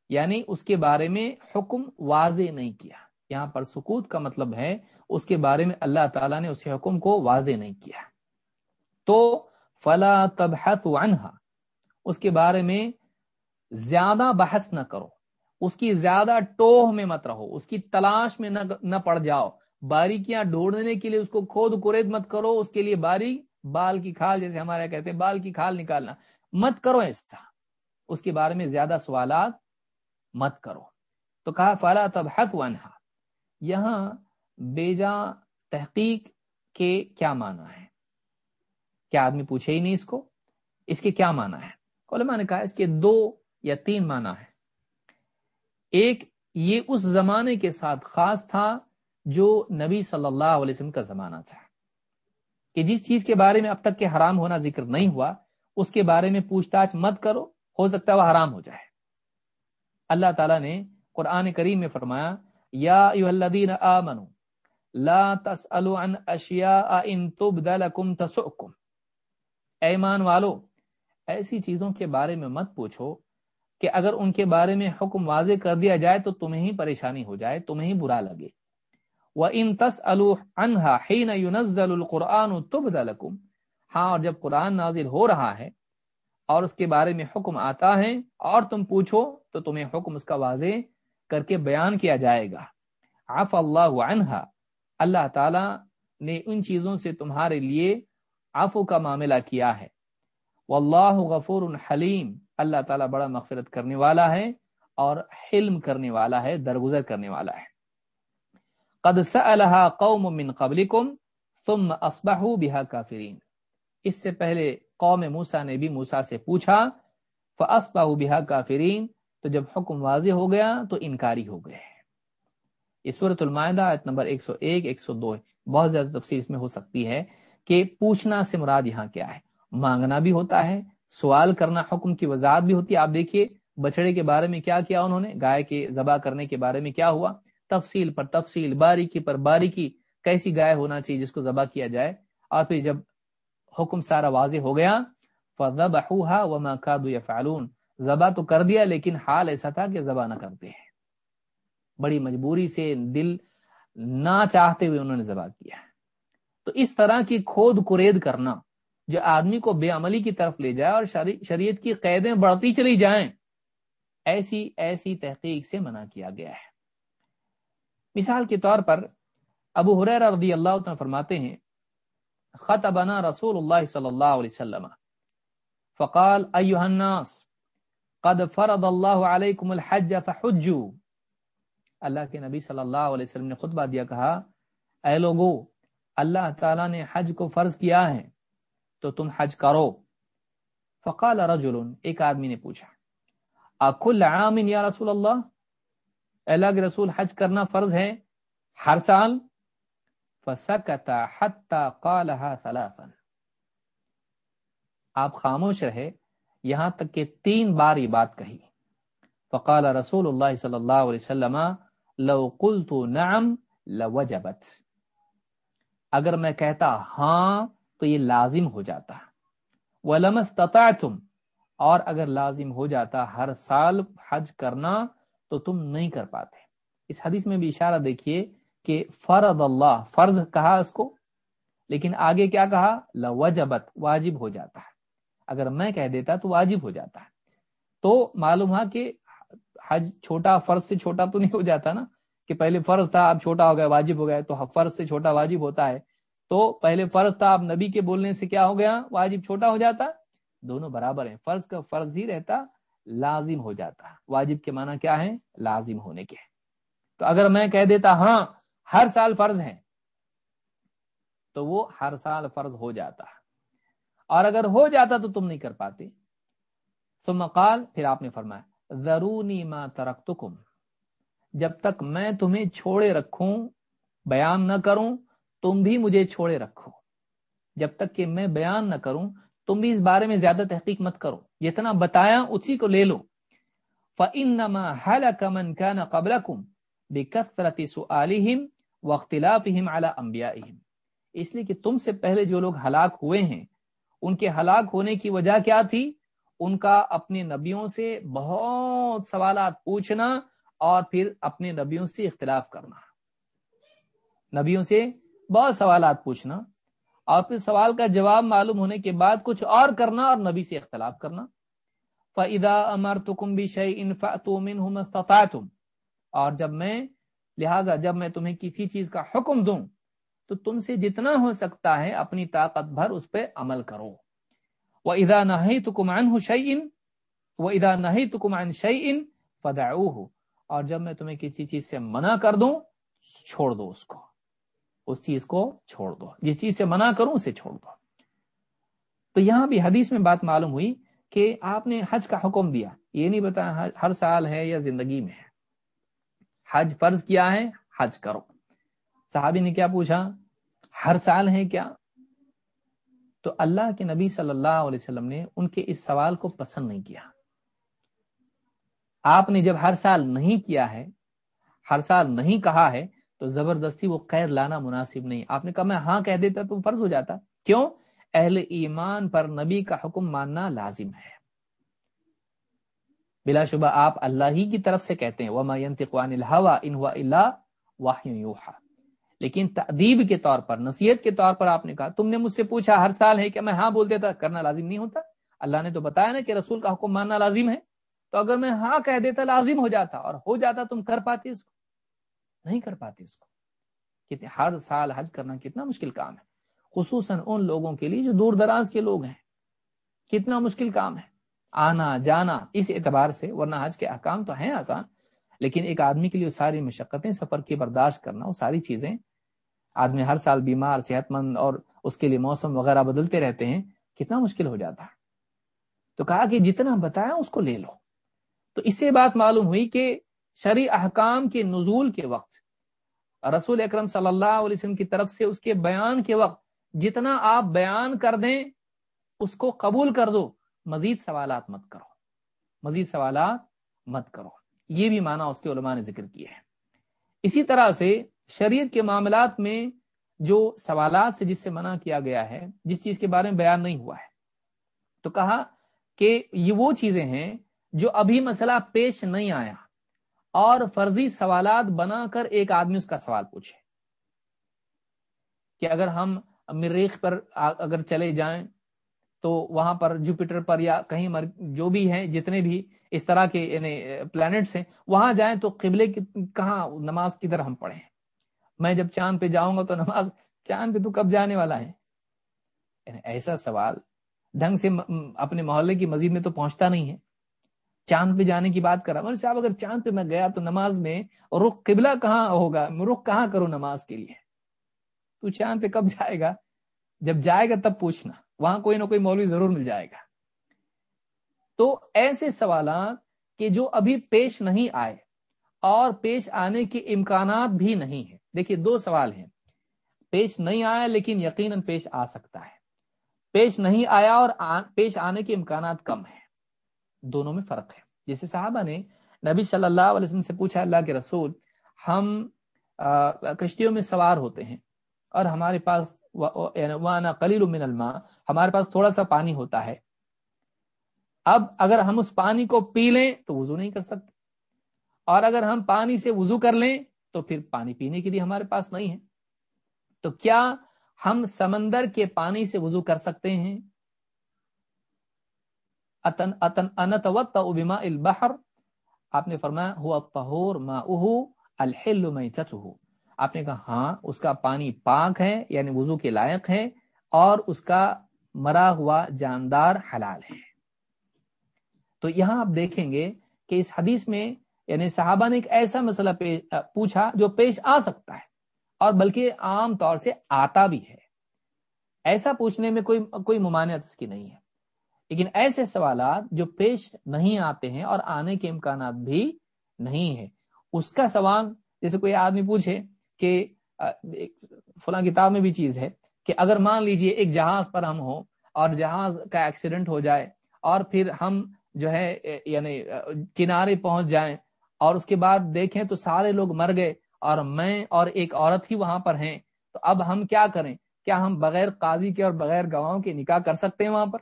یعنی اس کے بارے میں حکم واضح نہیں کیا۔ یہاں پر سکوت کا مطلب ہے اس کے بارے میں اللہ تعالیٰ نے اس حکم کو واضح نہیں کیا تو فلا تبحث عنها اس کے بارے میں زیادہ بحث نہ کرو۔ اس کی زیادہ ٹوہ میں مت رہو، اس کی تلاش میں نہ پڑ جاؤ۔ باریکیاں ڈھونڈنے کے لیے اس کو کھود کرید مت کرو، اس کے لیے باری بال کی کھال، جیسے ہمارے کہتے ہیں، بال کی کھال نکالنا۔ مت کرو ایسا۔ اس کے بارے میں زیادہ سوالات مت کرو۔ تو کہا فلا تب حق یہاں بیجا تحقیق کے کیا معنی ہے؟ کیا آدمی پوچھے ہی نہیں اس کو؟ اس کے کیا معنی ہے؟ علماء نے کہا اس کے دو یا تین معنی ہے ایک، یہ اس زمانے کے ساتھ خاص تھا جو نبی صلی اللہ علیہ وسلم کا زمانہ تھا۔ کہ جس چیز کے بارے میں اب تک کے حرام ہونا ذکر نہیں ہوا، اس کے بارے میں پوچھ تاچھ مت کرو، ہو سکتا ہے وہ حرام ہو جائے۔ اللہ تعالیٰ نے قرآن کریم میں فرمایا، یا لا تسألوا عن اشیاء ان تبد لکم ایمان والو، ایسی چیزوں کے بارے میں مت پوچھو کہ اگر ان کے بارے میں حکم واضح کر دیا جائے تو تمہیں ہی پریشانی ہو جائے، تمہیں ہی برا لگے۔ وہ ان تس انہا يُنَزَّلُ القرآن تبد ہاں اور جب قرآن نازل ہو رہا ہے اور اس کے بارے میں حکم آتا ہے اور تم پوچھو تو تمہیں حکم اس کا واضح کر کے بیان کیا جائے گا۔ عف اللہ عنہا اللہ تعالی نے ان چیزوں سے تمہارے لیے عفو کا معاملہ کیا ہے۔ واللہ غفور حلیم۔ اللہ تعالیٰ بڑا مغفرت کرنے والا ہے اور حلم کرنے والا ہے، درگزر کرنے والا ہے۔ قد سألها قوم من قبلكم ثم اصبحوا بها کافرین۔ اس سے پہلے قوم موسا نے بھی موسا سے پوچھا، فاصبحوا بها کافرین۔ تو جب حکم واضح ہو گیا تو انکاری ہو گئے۔ یہ سورۃ المائدہ آیت نمبر 101 102 بہت زیادہ تفصیل اس میں ہو سکتی ہے کہ پوچھنا سے مراد یہاں کیا ہے۔ مانگنا بھی ہوتا ہے، سوال کرنا حکم کی وضاحت بھی ہوتی ہے۔ آپ دیکھیے بچڑے کے بارے میں کیا کیا انہوں نے؟ گائے کے ذبح کرنے کے بارے میں کیا ہوا؟ تفصیل پر تفصیل، باریکی پر باریکی کیسی گائے ہونا چاہیے جس کو ذبح کیا جائے۔ اور پھر جب حکم سارا واضح ہو گیا فضبحوها وما كادوا يفعلون۔ ذبح تو کر دیا لیکن حال ایسا تھا کہ ذبح نہ کرتے۔ ہیں بڑی مجبوری سے دل نہ چاہتے ہوئے انہوں نے ذبح کیا تو اس طرح کی کھود کرید کرنا جو آدمی کو بے عملی کی طرف لے جائے اور شریعت کی قیدیں بڑھتی چلی جائیں، ایسی ایسی تحقیق سے منع کیا گیا ہے۔ مثال کے طور پر ابو حریر رضی اللہ عنہ فرماتے ہیں، خطبنا رسول اللہ صلی اللہ علیہ وسلم، فقال ایوہ الناس، قد فرض اللہ علیکم الحج فحجو اللہ کے نبی صلی اللہ علیہ وسلم نے خطبہ دیا، کہا، اے لوگو، اللہ تعالیٰ نے حج کو فرض کیا ہے، تو تم حج کرو۔ فقال رجل، ایک آدمی نے پوچھا، اکل عام یا رسول اللہ؟ اللہ کے رسول، حج کرنا فرض ہے ہر سال؟ فسکت حتی قالها ثلاثا۔ آپ خاموش رہے، یہاں تک کہ تین بار یہ بات کہی۔ فقال رسول اللہ صلی اللہ علیہ وسلم لو قلت نعم لوجبت۔ اگر میں کہتا ہاں تو یہ لازم ہو جاتا۔ ولم استطعتم۔ اور اگر لازم ہو جاتا ہر سال حج کرنا تو تم نہیں کر پاتے۔ اس حدیث میں بھی اشارہ دیکھیے کہ فرض اللہ، فرض کہا اس کو۔ لیکن آگے کیا کہا؟ لوجبت، واجب ہو جاتا۔ ہے اگر میں کہہ دیتا تو واجب ہو جاتا۔ ہے تو معلوم ہوا کہ حج چھوٹا فرض سے چھوٹا تو نہیں ہو جاتا نا کہ پہلے فرض تھا، اب چھوٹا ہو گیا، واجب ہو گیا تو فرض سے چھوٹا واجب ہوتا ہے۔ تو پہلے فرض تھا، اب نبی کے بولنے سے کیا ہو گیا؟ واجب چھوٹا ہو جاتا۔ دونوں برابر ہیں۔ فرض کا فرض ہی رہتا، لازم ہو جاتا۔ واجب کے معنی کیا ہے لازم ہونے کے۔ تو اگر میں کہہ دیتا ہاں ہر سال فرض ہے تو وہ ہر سال فرض ہو جاتا۔ اور اگر ہو جاتا تو تم نہیں کر پاتے۔ ثم قال، پھر آپ نے فرمایا ضرونی ما ترکتکم، جب تک میں تمہیں چھوڑے رکھوں، بیان نہ کروں، تم بھی مجھے چھوڑے رکھو۔ جب تک کہ میں بیان نہ کروں، تم بھی اس بارے میں زیادہ تحقیق مت کرو۔ جتنا بتایا، اسی کو لے لو۔ فَإِنَّمَا هَلَكَ مَنْ كَانَ قَبْلَكُمْ بِكَثْرَةِ سُؤَالِهِمْ وَاخْتِلَافِهِمْ عَلَى أَنْبِيَائِهِمْ۔ اس لیے کہ تم سے پہلے جو لوگ ہلاک ہوئے ہیں، ان کے ہلاک ہونے کی وجہ کیا تھی؟ ان کا اپنے نبیوں سے بہت سوالات پوچھنا اور پھر اپنے نبیوں سے اختلاف کرنا۔ نبیوں سے بہت سوالات پوچھنا اور پھر سوال کا جواب معلوم ہونے کے بعد کچھ اور کرنا اور نبی سے اختلاف کرنا۔ فعدا امر تو کم بھی تم اور جب میں، لہذا جب میں تمہیں کسی چیز کا حکم دوں، تو تم سے جتنا ہو سکتا ہے اپنی طاقت بھر اس پہ عمل کرو۔ وہ ادا نہ تو کمان ہو شعین وہ ادا نہ تو کمان شعین اور جب میں تمہیں کسی چیز سے منع کر دوں، چھوڑ دو اس کو۔ اس چیز کو چھوڑ دو۔ جس چیز سے منع کروں، اسے چھوڑ دو۔ تو یہاں بھی حدیث میں بات معلوم ہوئی کہ آپ نے حج کا حکم دیا۔ یہ نہیں بتایا ہر سال ہے یا زندگی میں ہے۔ حج فرض کیا ہے، حج کرو۔ صحابی نے کیا پوچھا؟ ہر سال ہے کیا؟ تو اللہ کے نبی صلی اللہ علیہ وسلم نے ان کے اس سوال کو پسند نہیں کیا۔ آپ نے جب ہر سال نہیں کیا ہے، ہر سال نہیں کہا ہے، تو زبردستی وہ قید لانا مناسب نہیں۔ آپ نے کہا، میں ہاں کہہ دیتا تو فرض ہو جاتا۔ کیوں؟ اہل ایمان پر نبی کا حکم ماننا لازم ہے۔ بلا شبہ آپ اللہ ہی کی طرف سے کہتے ہیں، وما ينطق عن ان هو الا لیکن تعدیب کے طور پر، نصیحت کے طور پر آپ نے کہا، تم نے مجھ سے پوچھا ہر سال ہے کہ میں ہاں بول دیتا، کرنا لازم نہیں ہوتا۔ اللہ نے تو بتایا نا کہ رسول کا حکم ماننا لازم ہے۔ تو اگر میں ہاں کہہ دیتا، لازم ہو جاتا اور ہو جاتا، تم کر پاتے اس کو۔ نہیں کر پاتے اس کو۔ کتنے ہر سال حج کرنا کتنا مشکل کام ہے۔ خصوصاً ان لوگوں کے لیے جو دور دراز کے لوگ ہیں۔ کتنا مشکل کام ہے۔ آنا، جانا اس اعتبار سے، ورنہ حج کے احکام تو ہیں آسان، لیکن ایک آدمی کے لیے ساری مشقتیں، سفر کی برداشت کرنا، وہ ساری چیزیں آدمی ہر سال بیمار صحت مند اور اس کے لیے موسم وغیرہ بدلتے رہتے ہیں، کتنا مشکل ہو جاتا ہے۔ تو کہا کہ جتنا بتایا اس کو لے لو۔ تو اس سے بات معلوم ہوئی کہ شرع احکام کے نزول کے وقت، رسول اکرم صلی اللہ علیہ وسلم کی طرف سے اس کے بیان کے وقت جتنا آپ بیان کر دیں، اس کو قبول کر دو، مزید سوالات مت کرو۔ مزید سوالات مت کرو۔ یہ بھی معنی اس کے علماء نے ذکر کیا ہے اسی طرح سے شریعت کے معاملات میں جو سوالات سے جس سے منع کیا گیا ہے، جس چیز کے بارے میں بیان نہیں ہوا ہے۔ تو کہا کہ یہ وہ چیزیں ہیں جو ابھی مسئلہ پیش نہیں آیا اور فرضی سوالات بنا کر ایک آدمی اس کا سوال پوچھے۔ کہ اگر ہم مریخ پر اگر چلے جائیں تو وہاں پر جوپیٹر پر یا کہیں جو بھی ہیں، جتنے بھی اس طرح کے یعنی پلانٹس ہیں، وہاں جائیں تو قبلے کہاں نماز کدھر ہم پڑھیں۔ میں جب چاند پہ جاؤں گا تو نماز چاند پہ تو کب جانے والا ہے؟ یعنی ایسا سوال ڈھنگ سے اپنے محلے کی مسجد میں تو پہنچتا نہیں ہے۔ چاند پہ جانے کی بات کر رہا صاحب، اگر چاند پہ میں گیا تو نماز میں رخ قبلہ کہاں ہوگا؟ رخ کہاں کروں نماز کے لیے؟ تو چاند پہ کب جائے گا؟ جب جائے گا تب پوچھنا۔ وہاں کوئی نہ کوئی مولوی ضرور مل جائے گا۔ تو ایسے سوالات کہ جو ابھی پیش نہیں آئے اور پیش آنے کے امکانات بھی نہیں ہیں۔ دیکھیے، دو سوال ہیں۔ پیش نہیں آیا لیکن یقیناً پیش آ سکتا ہے۔ پیش نہیں آیا اور پیش آنے کے امکانات کم ہیں۔ دونوں میں فرق ہے۔ جیسے صحابہ نے نبی صلی اللہ علیہ وسلم سے پوچھا، اللہ کے رسول، ہم کشتیوں میں سوار ہوتے ہیں اور ہمارے پاس یعنی وانا قلیل من الماء، ہمارے پاس تھوڑا سا پانی ہوتا ہے۔ اب اگر ہم اس پانی کو پی لیں تو وضو نہیں کر سکتے۔ اور اگر ہم پانی سے وضو کر لیں تو پھر پانی پینے کے لیے ہمارے پاس نہیں ہے۔ تو کیا ہم سمندر کے پانی سے وضو کر سکتے ہیں؟ البحر۔ آپ نے فرمایا ہوا طہور ما الحل میتته آپ نے کہا ہاں اس کا پانی پاک ہے یعنی وضو کے لائق ہے، اور اس کا مرا ہوا جاندار حلال ہے۔ تو یہاں آپ دیکھیں گے کہ اس حدیث میں یعنی صحابہ نے ایک ایسا مسئلہ پوچھا جو پیش آ سکتا ہے، اور بلکہ عام طور سے آتا بھی ہے۔ ایسا پوچھنے میں کوئی کوئی ممانعت اس کی نہیں ہے۔ لیکن ایسے سوالات جو پیش نہیں آتے ہیں اور آنے کے امکانات بھی نہیں ہے اس کا سوال، جیسے کوئی آدمی پوچھے کہ فلاں کتاب میں بھی چیز ہے کہ اگر مان لیجیے ایک جہاز پر ہم ہوں اور جہاز کا ایکسیڈنٹ ہو جائے اور پھر ہم جو ہے یعنی کنارے پہنچ جائیں اور اس کے بعد دیکھیں تو سارے لوگ مر گئے اور میں اور ایک عورت ہی وہاں پر ہیں۔ تو اب ہم کیا کریں؟ کیا ہم بغیر قاضی کے اور بغیر گواہوں کے نکاح کر سکتے ہیں وہاں پر؟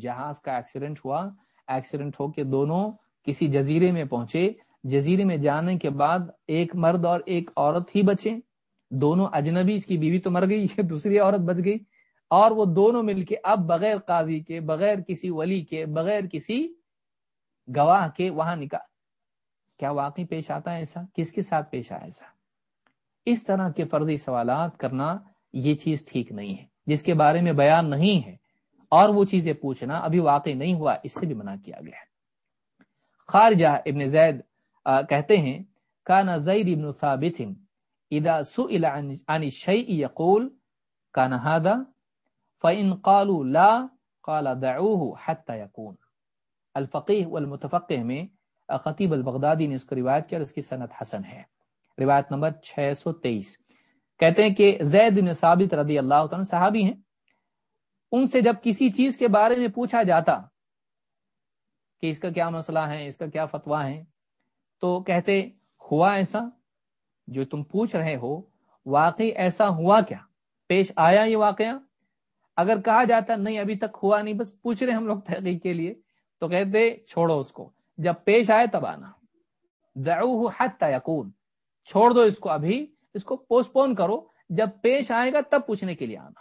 جہاز کا ایکسیڈنٹ ہوا۔ ایکسیڈنٹ ہو کے دونوں کسی جزیرے میں پہنچے۔ جزیرے میں جانے کے بعد ایک مرد اور ایک عورت ہی بچے۔ دونوں اجنبی، اس کی بیوی تو مر گئی دوسری عورت بچ گئی۔ اور وہ دونوں مل کے اب بغیر قاضی کے، بغیر کسی ولی کے، بغیر کسی گواہ کے وہاں نکاح۔ کیا واقعی پیش آتا ہے ایسا؟ کس کے ساتھ پیش آیا ایسا؟ اس طرح کے فرضی سوالات کرنا یہ چیز ٹھیک نہیں ہے، جس کے بارے میں بیان نہیں ہے اور وہ چیزیں پوچھنا ابھی واقع نہیں ہوا، اس سے بھی منع کیا گیا۔ ہے خارجہ ابن زید کہتے ہیں، کانا زید ابن ثابت اذا سئل عن الشيء يقول كان هذا فإن قالوا لا، قال دعوه حتى يكون الفقیح والمتفقہ میں خطیب البغدادی نے اس کو روایت کیا اور اس کی سنت حسن ہے۔ روایت نمبر 623 کہتے ہیں کہ زید بن ثابت رضی اللہ عنہ صحابی ہیں۔ ان سے جب کسی چیز کے بارے میں پوچھا جاتا کہ اس کا کیا مسئلہ ہے، اس کا کیا فتوا ہے، تو کہتے ہوا ایسا جو تم پوچھ رہے ہو، واقعی ایسا ہوا کیا؟ پیش آیا یہ واقعہ؟ اگر کہا جاتا نہیں، ابھی تک ہوا نہیں، بس پوچھ رہے ہم لوگ تحقیق کے لیے۔ تو کہتے چھوڑو اس کو۔ جب پیش آئے تب آنا۔ حتى یقون چھوڑ دو اس کو ابھی، اس کو پوسٹ پون کرو۔ جب پیش آئے گا تب پوچھنے کے لیے آنا۔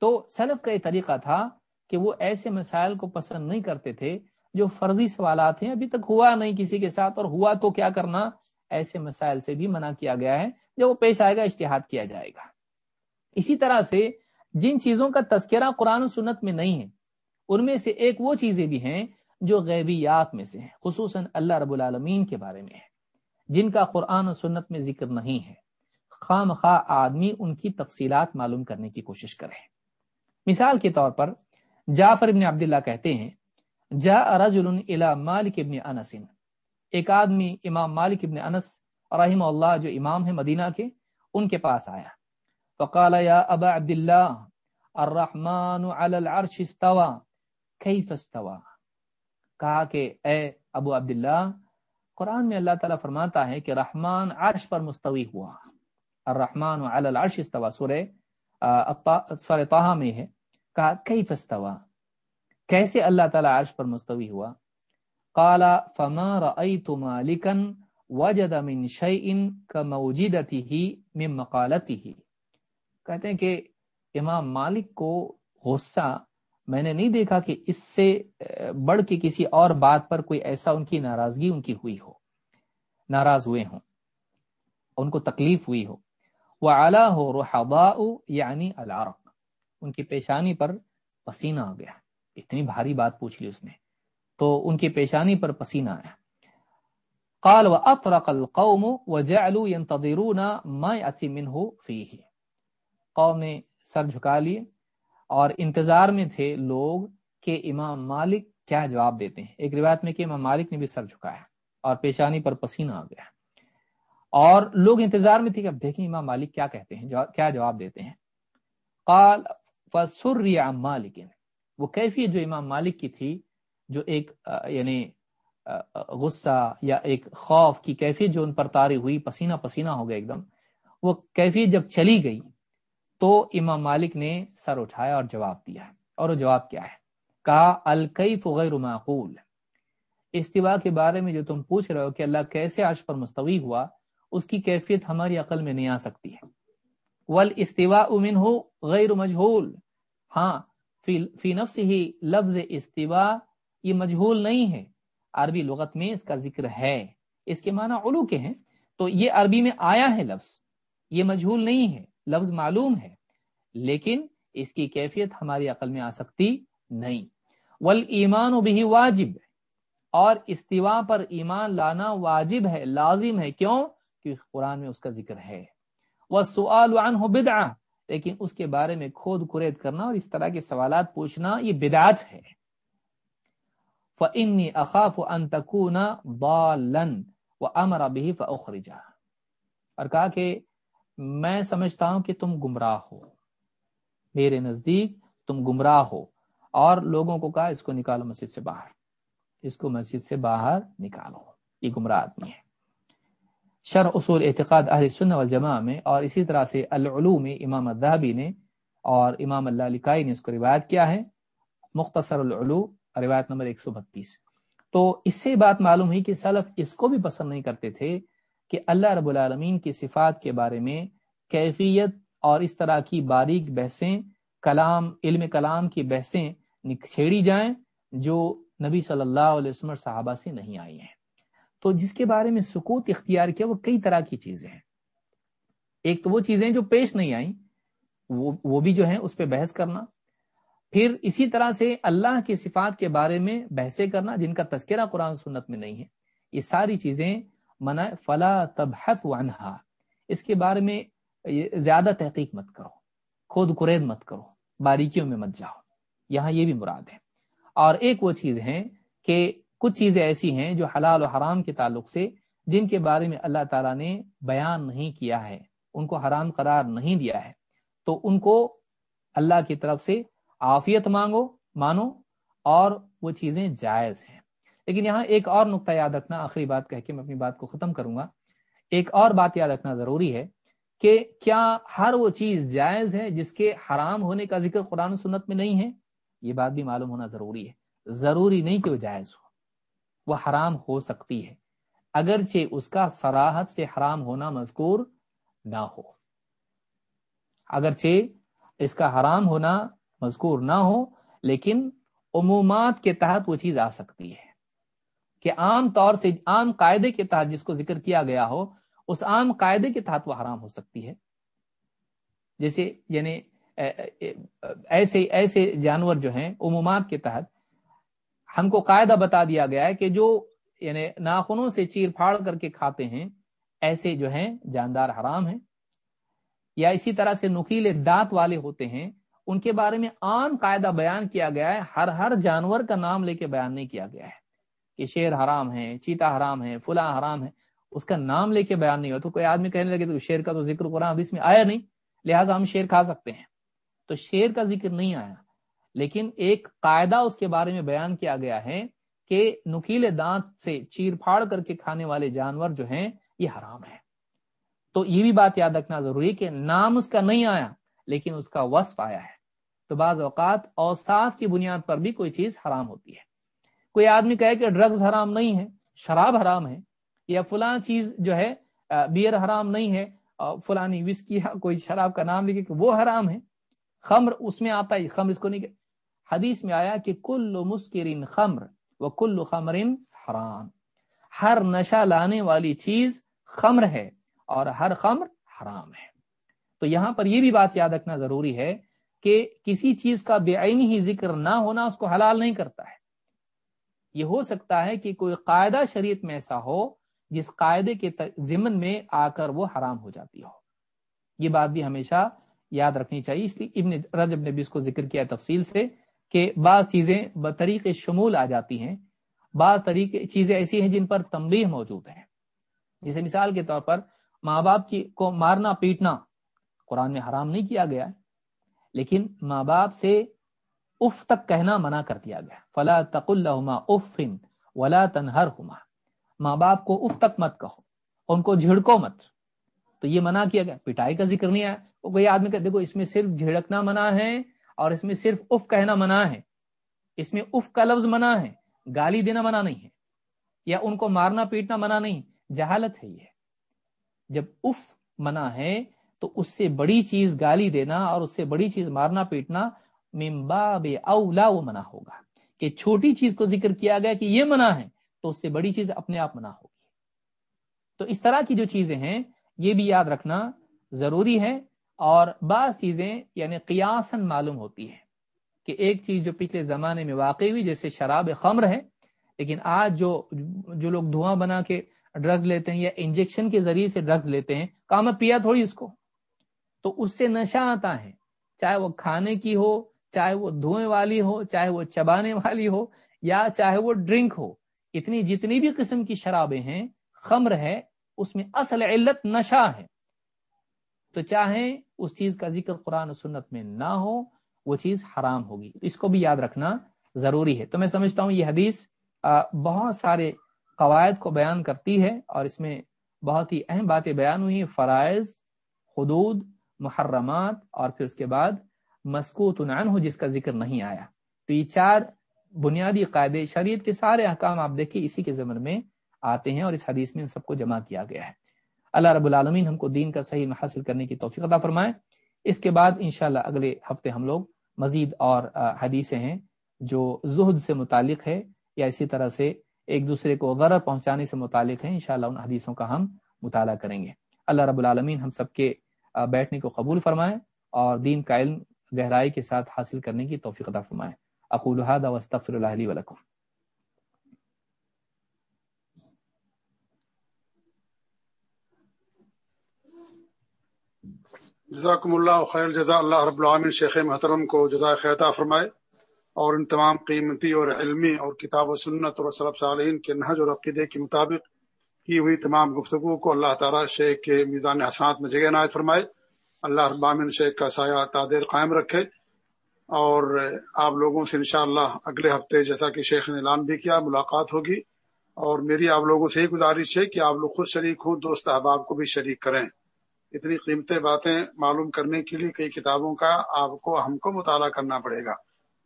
تو سلف کا یہ طریقہ تھا کہ وہ ایسے مسائل کو پسند نہیں کرتے تھے جو فرضی سوالات ہیں، ابھی تک ہوا نہیں کسی کے ساتھ۔ اور ہوا تو کیا کرنا؟ ایسے مسائل سے بھی منع کیا گیا ہے۔ جب وہ پیش آئے گا اشتہاد کیا جائے گا۔ اسی طرح سے جن چیزوں کا تذکرہ قرآن و سنت میں نہیں ہے ان میں سے ایک وہ چیزیں بھی ہیں جو غیبیات میں سے ہیں، خصوصاً اللہ رب العالمین کے بارے میں ہے جن کا قرآن و سنت میں ذکر نہیں ہے۔ خام خواہ آدمی ان کی تفصیلات معلوم کرنے کی کوشش کرے۔ مثال کے طور پر جعفر ابن عبداللہ کہتے ہیں جا رجل الى مالک ابن انس۔ ایک آدمی امام مالک ابن انس رحم اللہ جو امام ہے مدینہ کے، ان کے پاس آیا۔ فقال، یا ابا عبداللہ، الرحمن علی العرش استوى۔ کیف استوى؟ کہا کہ، اے ابو عبداللہ، قرآن میں اللہ تعالیٰ فرماتا ہے کہ رحمان عرش پر مستوی ہوا۔ الرحمن علی العرش استوا سورہ سورہ طه میں ہے۔ کہا، کیف استوا کیسے اللہ تعالی عرش پر مستوی ہوا؟ قال، فما رأيت مالكا وجد من شيء كموجدته من مقالته۔ کہتے ہیں کہ امام مالک کو غصہ میں نے نہیں دیکھا کہ اس سے بڑھ کے کسی اور بات پر کوئی ایسا ان کی ناراضگی ان کی ہوئی ہو۔ ناراض ہوئے ہوں۔ ان کو تکلیف ہوئی ہو۔ وہ اعلیٰ ہو رحبا یعنی الارق ان کی پیشانی پر پسینہ آ گیا۔ اتنی بھاری بات پوچھ لی اس نے۔ تو ان کی پیشانی پر پسینہ آیا۔ قال واطرق القوم وجعلوا ينتظرون ما ياتي منه فيه۔ قوم نے سر جھکا لیے۔ اور انتظار میں تھے لوگ کہ امام مالک کیا جواب دیتے ہیں۔ ایک روایت میں کہ امام مالک نے بھی سر جھکایا اور پیشانی پر پسینہ آ گیا۔ اور لوگ انتظار میں تھے کہ اب دیکھیں امام مالک کیا کہتے ہیں کیا جواب دیتے ہیں۔ قال، فسر مالک۔ وہ کیفیت جو امام مالک کی تھی، جو ایک یعنی غصہ یا ایک خوف کی کیفیت جو ان پر تاری ہوئی، پسینہ پسینہ ہو گیا ایک دم، وہ کیفیت جب چلی گئی تو امام مالک نے سر اٹھایا اور جواب دیا اور وہ جواب کیا ہے؟ کہا، الکیف غیر معقول۔ استوا کے بارے میں جو تم پوچھ رہے ہو کہ اللہ کیسے عرش پر مستوی ہوا، اس کی کیفیت ہماری عقل میں نہیں آ سکتی ہے۔ ول استوا امن ہو غیر مجہول۔ ہاں فی نفس ہی لفظ استوا یہ مجہول نہیں ہے۔ عربی لغت میں اس کا ذکر ہے۔ اس کے معنی علو کے ہیں۔ تو یہ عربی میں آیا ہے لفظ، یہ مجہول نہیں ہے۔ لفظ معلوم ہے، لیکن اس کی کیفیت ہماری عقل میں آ سکتی نہیں۔ ول ایمان و بھی واجب، اور استوا پر ایمان لانا واجب ہے، لازم ہے۔ کیوں؟ کیونکہ قرآن میں اس کا ذکر ہے۔ وہ سوال عنہ بدعہ، لیکن اس کے بارے میں کھود کرید کرنا اور اس طرح کے سوالات پوچھنا، یہ بدعت ہے۔ فَإِنِّي أَخَافُ أَن تَكُونَ ضَالًا وَأَمَرَ بِهِ فَأُخْرِجَ اور کہا کہ میں سمجھتا ہوں کہ تم گمراہ ہو۔ میرے نزدیک تم گمراہ ہو اور لوگوں کو کہا، اس کو نکالو مسجد سے باہر۔ اس کو مسجد سے باہر نکالو۔ یہ گمراہ آدمی ہے۔ شر اصول اعتقاد اہل سن والجماع میں اور اسی طرح سے العلوم میں امام الذہبی نے اور امام اللہ لکائی نے اس کو روایت کیا ہے۔ مختصر العلو، روایت نمبر 132 تو اس سے بات معلوم ہوئی کہ سلف اس کو بھی پسند نہیں کرتے تھے کہ اللہ رب العالمین کی صفات کے بارے میں کیفیت اور اس طرح کی باریک بحثیں، کلام، علم کلام کی بحثیں چھیڑی جائیں جو نبی صلی اللہ علیہ وسلم صحابہ سے نہیں آئی ہیں۔ تو جس کے بارے میں سکوت اختیار کیا، وہ کئی طرح کی چیزیں ہیں۔ ایک تو وہ چیزیں جو پیش نہیں آئیں، وہ وہ بھی جو ہیں، اس پہ بحث کرنا۔ پھر اسی طرح سے اللہ کی صفات کے بارے میں بحثیں کرنا، جن کا تذکرہ قرآن سنت میں نہیں ہے۔ یہ ساری چیزیں منع، فلا تبحث عنہا۔ اس کے بارے میں زیادہ تحقیق مت کرو خود قرید مت کرو، باریکیوں میں مت جاؤ۔ یہاں یہ بھی مراد ہے۔ اور ایک وہ چیز ہے کہ کچھ چیزیں ایسی ہیں جو حلال و حرام کے تعلق سے، جن کے بارے میں اللہ تعالیٰ نے بیان نہیں کیا ہے، ان کو حرام قرار نہیں دیا ہے۔ تو ان کو اللہ کی طرف سے عافیت مانگو، مانو، اور وہ چیزیں جائز ہیں۔ لیکن یہاں ایک اور نقطہ یاد رکھنا، آخری بات کہہ کے میں اپنی بات کو ختم کروں گا۔ ایک اور بات یاد رکھنا ضروری ہے کہ کیا ہر وہ چیز جائز ہے جس کے حرام ہونے کا ذکر قرآن و سنت میں نہیں ہے؟ یہ بات بھی معلوم ہونا ضروری ہے۔ ضروری نہیں کہ وہ جائز ہو، وہ حرام ہو سکتی ہے۔ اگرچہ اس کا سراحت سے حرام ہونا مذکور نہ ہو۔ اگرچہ اس کا حرام ہونا مذکور نہ ہو، لیکن عمومات کے تحت وہ چیز آ سکتی ہے۔ کہ عام طور سے عام قاعدے کے تحت جس کو ذکر کیا گیا ہو، اس عام قاعدے کے تحت وہ حرام ہو سکتی ہے۔ جیسے یعنی ایسے ایسے جانور جو ہیں، عمومات کے تحت ہم کو قاعدہ بتا دیا گیا ہے کہ جو یعنی ناخنوں سے چیر پھاڑ کر کے کھاتے ہیں، ایسے جو ہیں، جاندار حرام ہیں۔ یا اسی طرح سے نکیلے دانت والے ہوتے ہیں، ان کے بارے میں عام قاعدہ بیان کیا گیا ہے، ہر ہر جانور کا نام لے کے بیان نہیں کیا گیا ہے۔ کہ شیر حرام ہے، چیتا حرام ہے، فلاں حرام ہے، اس کا نام لے کے بیان نہیں ہو تو کوئی آدمی کہنے لگے تو شیر کا تو ذکر قرآن حدیث میں آیا نہیں، لہٰذا ہم شیر کھا سکتے ہیں۔ تو شیر کا ذکر نہیں آیا۔ لیکن ایک قاعدہ اس کے بارے میں بیان کیا گیا ہے کہ نکیلے دانت سے چیر پھاڑ کر کے کھانے والے جانور جو ہیں، یہ حرام ہے۔ تو یہ بھی بات یاد رکھنا ضروری ہے کہ نام اس کا نہیں آیا، لیکن اس کا وصف آیا ہے۔ تو بعض اوقات اوصاف کی بنیاد پر بھی کوئی چیز حرام ہوتی ہے۔ کوئی آدمی کہے کہ ڈرگز حرام نہیں ہے شراب حرام ہے یا فلاں چیز جو ہے بیئر حرام نہیں ہے فلانی وسکی کوئی شراب کا نام لکھے کہ وہ حرام ہے۔ خمر اس میں آتا ہے خمر اس کو نہیں کہ، حدیث میں آیا کہ کل مسکرین خمر و کل خمرین حرام۔ ہر نشہ لانے والی چیز خمر ہے اور ہر خمر حرام ہے۔ تو یہاں پر یہ بھی بات یاد رکھنا ضروری ہے کہ کسی چیز کا بے آئینی ہی ذکر نہ ہونا اس کو حلال نہیں کرتا ہے۔ یہ ہو سکتا ہے کہ کوئی قاعدہ شریعت میں ایسا ہو جس قاعدے کے ضمن میں آ کر وہ حرام ہو جاتی ہو۔ یہ بات بھی ہمیشہ یاد رکھنی چاہیے۔ اس لیے ابن رجب نے بھی اس کو ذکر کیا تفصیل سے کہ بعض چیزیں بطریق شمول آ جاتی ہیں۔ بعض طریقے چیزیں ایسی ہیں جن پر تنبیہ موجود ہیں۔ جیسے مثال کے طور پر ماں باپ کی کو مارنا پیٹنا قرآن میں حرام نہیں کیا گیا لیکن ماں باپ سے اف تک کہنا منع کر دیا گیا۔ فلا تق اللہ افن ولا تنہر ماں باپ کو اف تک مت کہو، ان کو جھڑکو مت۔ تو یہ منع کیا گیا۔ پٹائی کا ذکر نہیں آیا۔ وہ کوئی آدمی کہ دیکھو، اس میں صرف جھڑکنا منع ہے اور اس میں صرف اف کہنا منع ہے۔ اس میں اف کا لفظ منع ہے، گالی دینا منع نہیں ہے، یا ان کو مارنا پیٹنا منع نہیں جہالت ہے یہ۔ جب اف منع ہے تو اس سے بڑی چیز گالی دینا اور اس سے بڑی چیز مارنا پیٹنا ممباب اولا وہ منع ہوگا کہ چھوٹی چیز کو ذکر کیا گیا کہ یہ منع ہے تو اس سے بڑی چیز اپنے آپ منع ہوگی۔ تو اس طرح کی جو چیزیں ہیں، یہ بھی یاد رکھنا ضروری ہے اور بعض چیزیں یعنی قیاسن معلوم ہوتی ہے کہ ایک چیز جو پچھلے زمانے میں واقع ہوئی، جیسے شراب خمر ہے، لیکن آج جو جو لوگ دھواں بنا کے ڈرگز لیتے ہیں یا انجیکشن کے ذریعے سے ڈرگز لیتے ہیں کام پیا تھوڑی اس کو۔ تو اس سے نشہ آتا ہے، چاہے وہ کھانے کی ہو چاہے وہ دھوئیں والی ہو، چاہے وہ چبانے والی ہو، یا چاہے وہ ڈرنک ہو، اتنی جتنی بھی قسم کی شرابیں ہیں، خمر ہے، اس میں اصل علت نشہ ہے۔ تو چاہے اس چیز کا ذکر قرآن و سنت میں نہ ہو، وہ چیز حرام ہوگی۔ اس کو بھی یاد رکھنا ضروری ہے۔ تو میں سمجھتا ہوں یہ حدیث بہت سارے قواعد کو بیان کرتی ہے اور اس میں بہت ہی اہم باتیں بیان ہوئی ہیں۔ فرائض، حدود، محرمات اور پھر اس کے بعد مسکوت عنہ ہو جس کا ذکر نہیں آیا۔ تو یہ چار بنیادی قاعدے شریعت کے سارے احکام آپ دیکھیں اسی کے ضمن میں آتے ہیں اور اس حدیث میں ان سب کو جمع کیا گیا ہے۔ اللہ رب العالمین ہم کو دین کا صحیح حاصل کرنے کی توفیق عطا فرمائے۔ اس کے بعد انشاءاللہ اگلے ہفتے ہم لوگ مزید اور حدیثیں ہیں جو زہد سے متعلق ہے یا اسی طرح سے ایک دوسرے کو غرر پہنچانے سے متعلق ہے انشاءاللہ ان حدیثوں کا ہم مطالعہ کریں گے۔ اللہ رب العالمین ہم سب کے بیٹھنے کو قبول فرمائیں اور دین کا علم گہرائی کے ساتھ حاصل کرنے کی توفیق عطا فرمائیں اقول هذا واستغفر الله لي ولكم۔ جزاکم اللہ خیر جزا اللہ رب العالمین۔ شیخ محترم کو جزا خیرتا فرمائے۔ اور ان تمام قیمتی اور علمی اور کتاب و سنت اور صلب صالحین کے نہج اور عقیدے کے مطابق کی ہوئی تمام گفتگو کو اللہ تعالیٰ شیخ کے میزان حسنات میں جگہ عنایت فرمائے۔ اللہ رب العالمین شیخ کا سایہ تعدیر قائم رکھے۔ اور آپ لوگوں سے انشاءاللہ اگلے ہفتے جیسا کہ شیخ نے اعلان بھی کیا، ملاقات ہوگی۔ اور میری آپ لوگوں سے یہ گزارش ہے کہ آپ لوگ خود شریک ہوں، دوست احباب کو بھی شریک کریں۔ اتنی قیمتی باتیں معلوم کرنے کے لیے کئی کتابوں کا آپ کو، ہم کو مطالعہ کرنا پڑے گا۔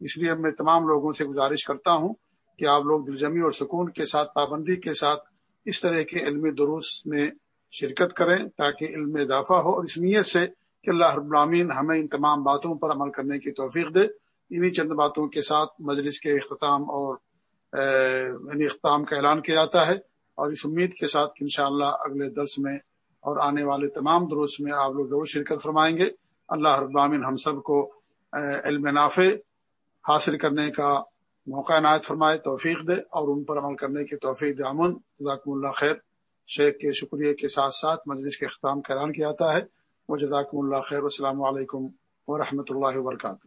اس لیے میں تمام لوگوں سے گزارش کرتا ہوں کہ آپ لوگ دلجمی اور سکون کے ساتھ، پابندی کے ساتھ اس طرح کے علمی دروس میں شرکت کریں تاکہ علم میں اضافہ ہو۔ اور اس نیت سے کہ اللہ رب العالمین ہمیں ان تمام باتوں پر عمل کرنے کی توفیق دے۔ انہی چند باتوں کے ساتھ مجلس کے اختتام اور یعنی اختتام کا اعلان کیا جاتا ہے۔ اور اس امید کے ساتھ کہ انشاءاللہ اگلے درس میں اور آنے والے تمام دروس میں آپ لوگ ضرور شرکت فرمائیں گے۔ اللہ رب العالمین ہم سب کو علم نافع حاصل کرنے کا موقع عنایت فرمائے، توفیق دے اور ان پر عمل کرنے کی توفیق دے۔ امن ذاکم اللہ خیر۔ شیخ کے شکریہ کے ساتھ ساتھ مجلس کے اختتام کا اعلان کیا جاتا ہے۔ وہ جزاکم اللہ خیر السلام علیکم ورحمۃ اللہ وبرکاتہ۔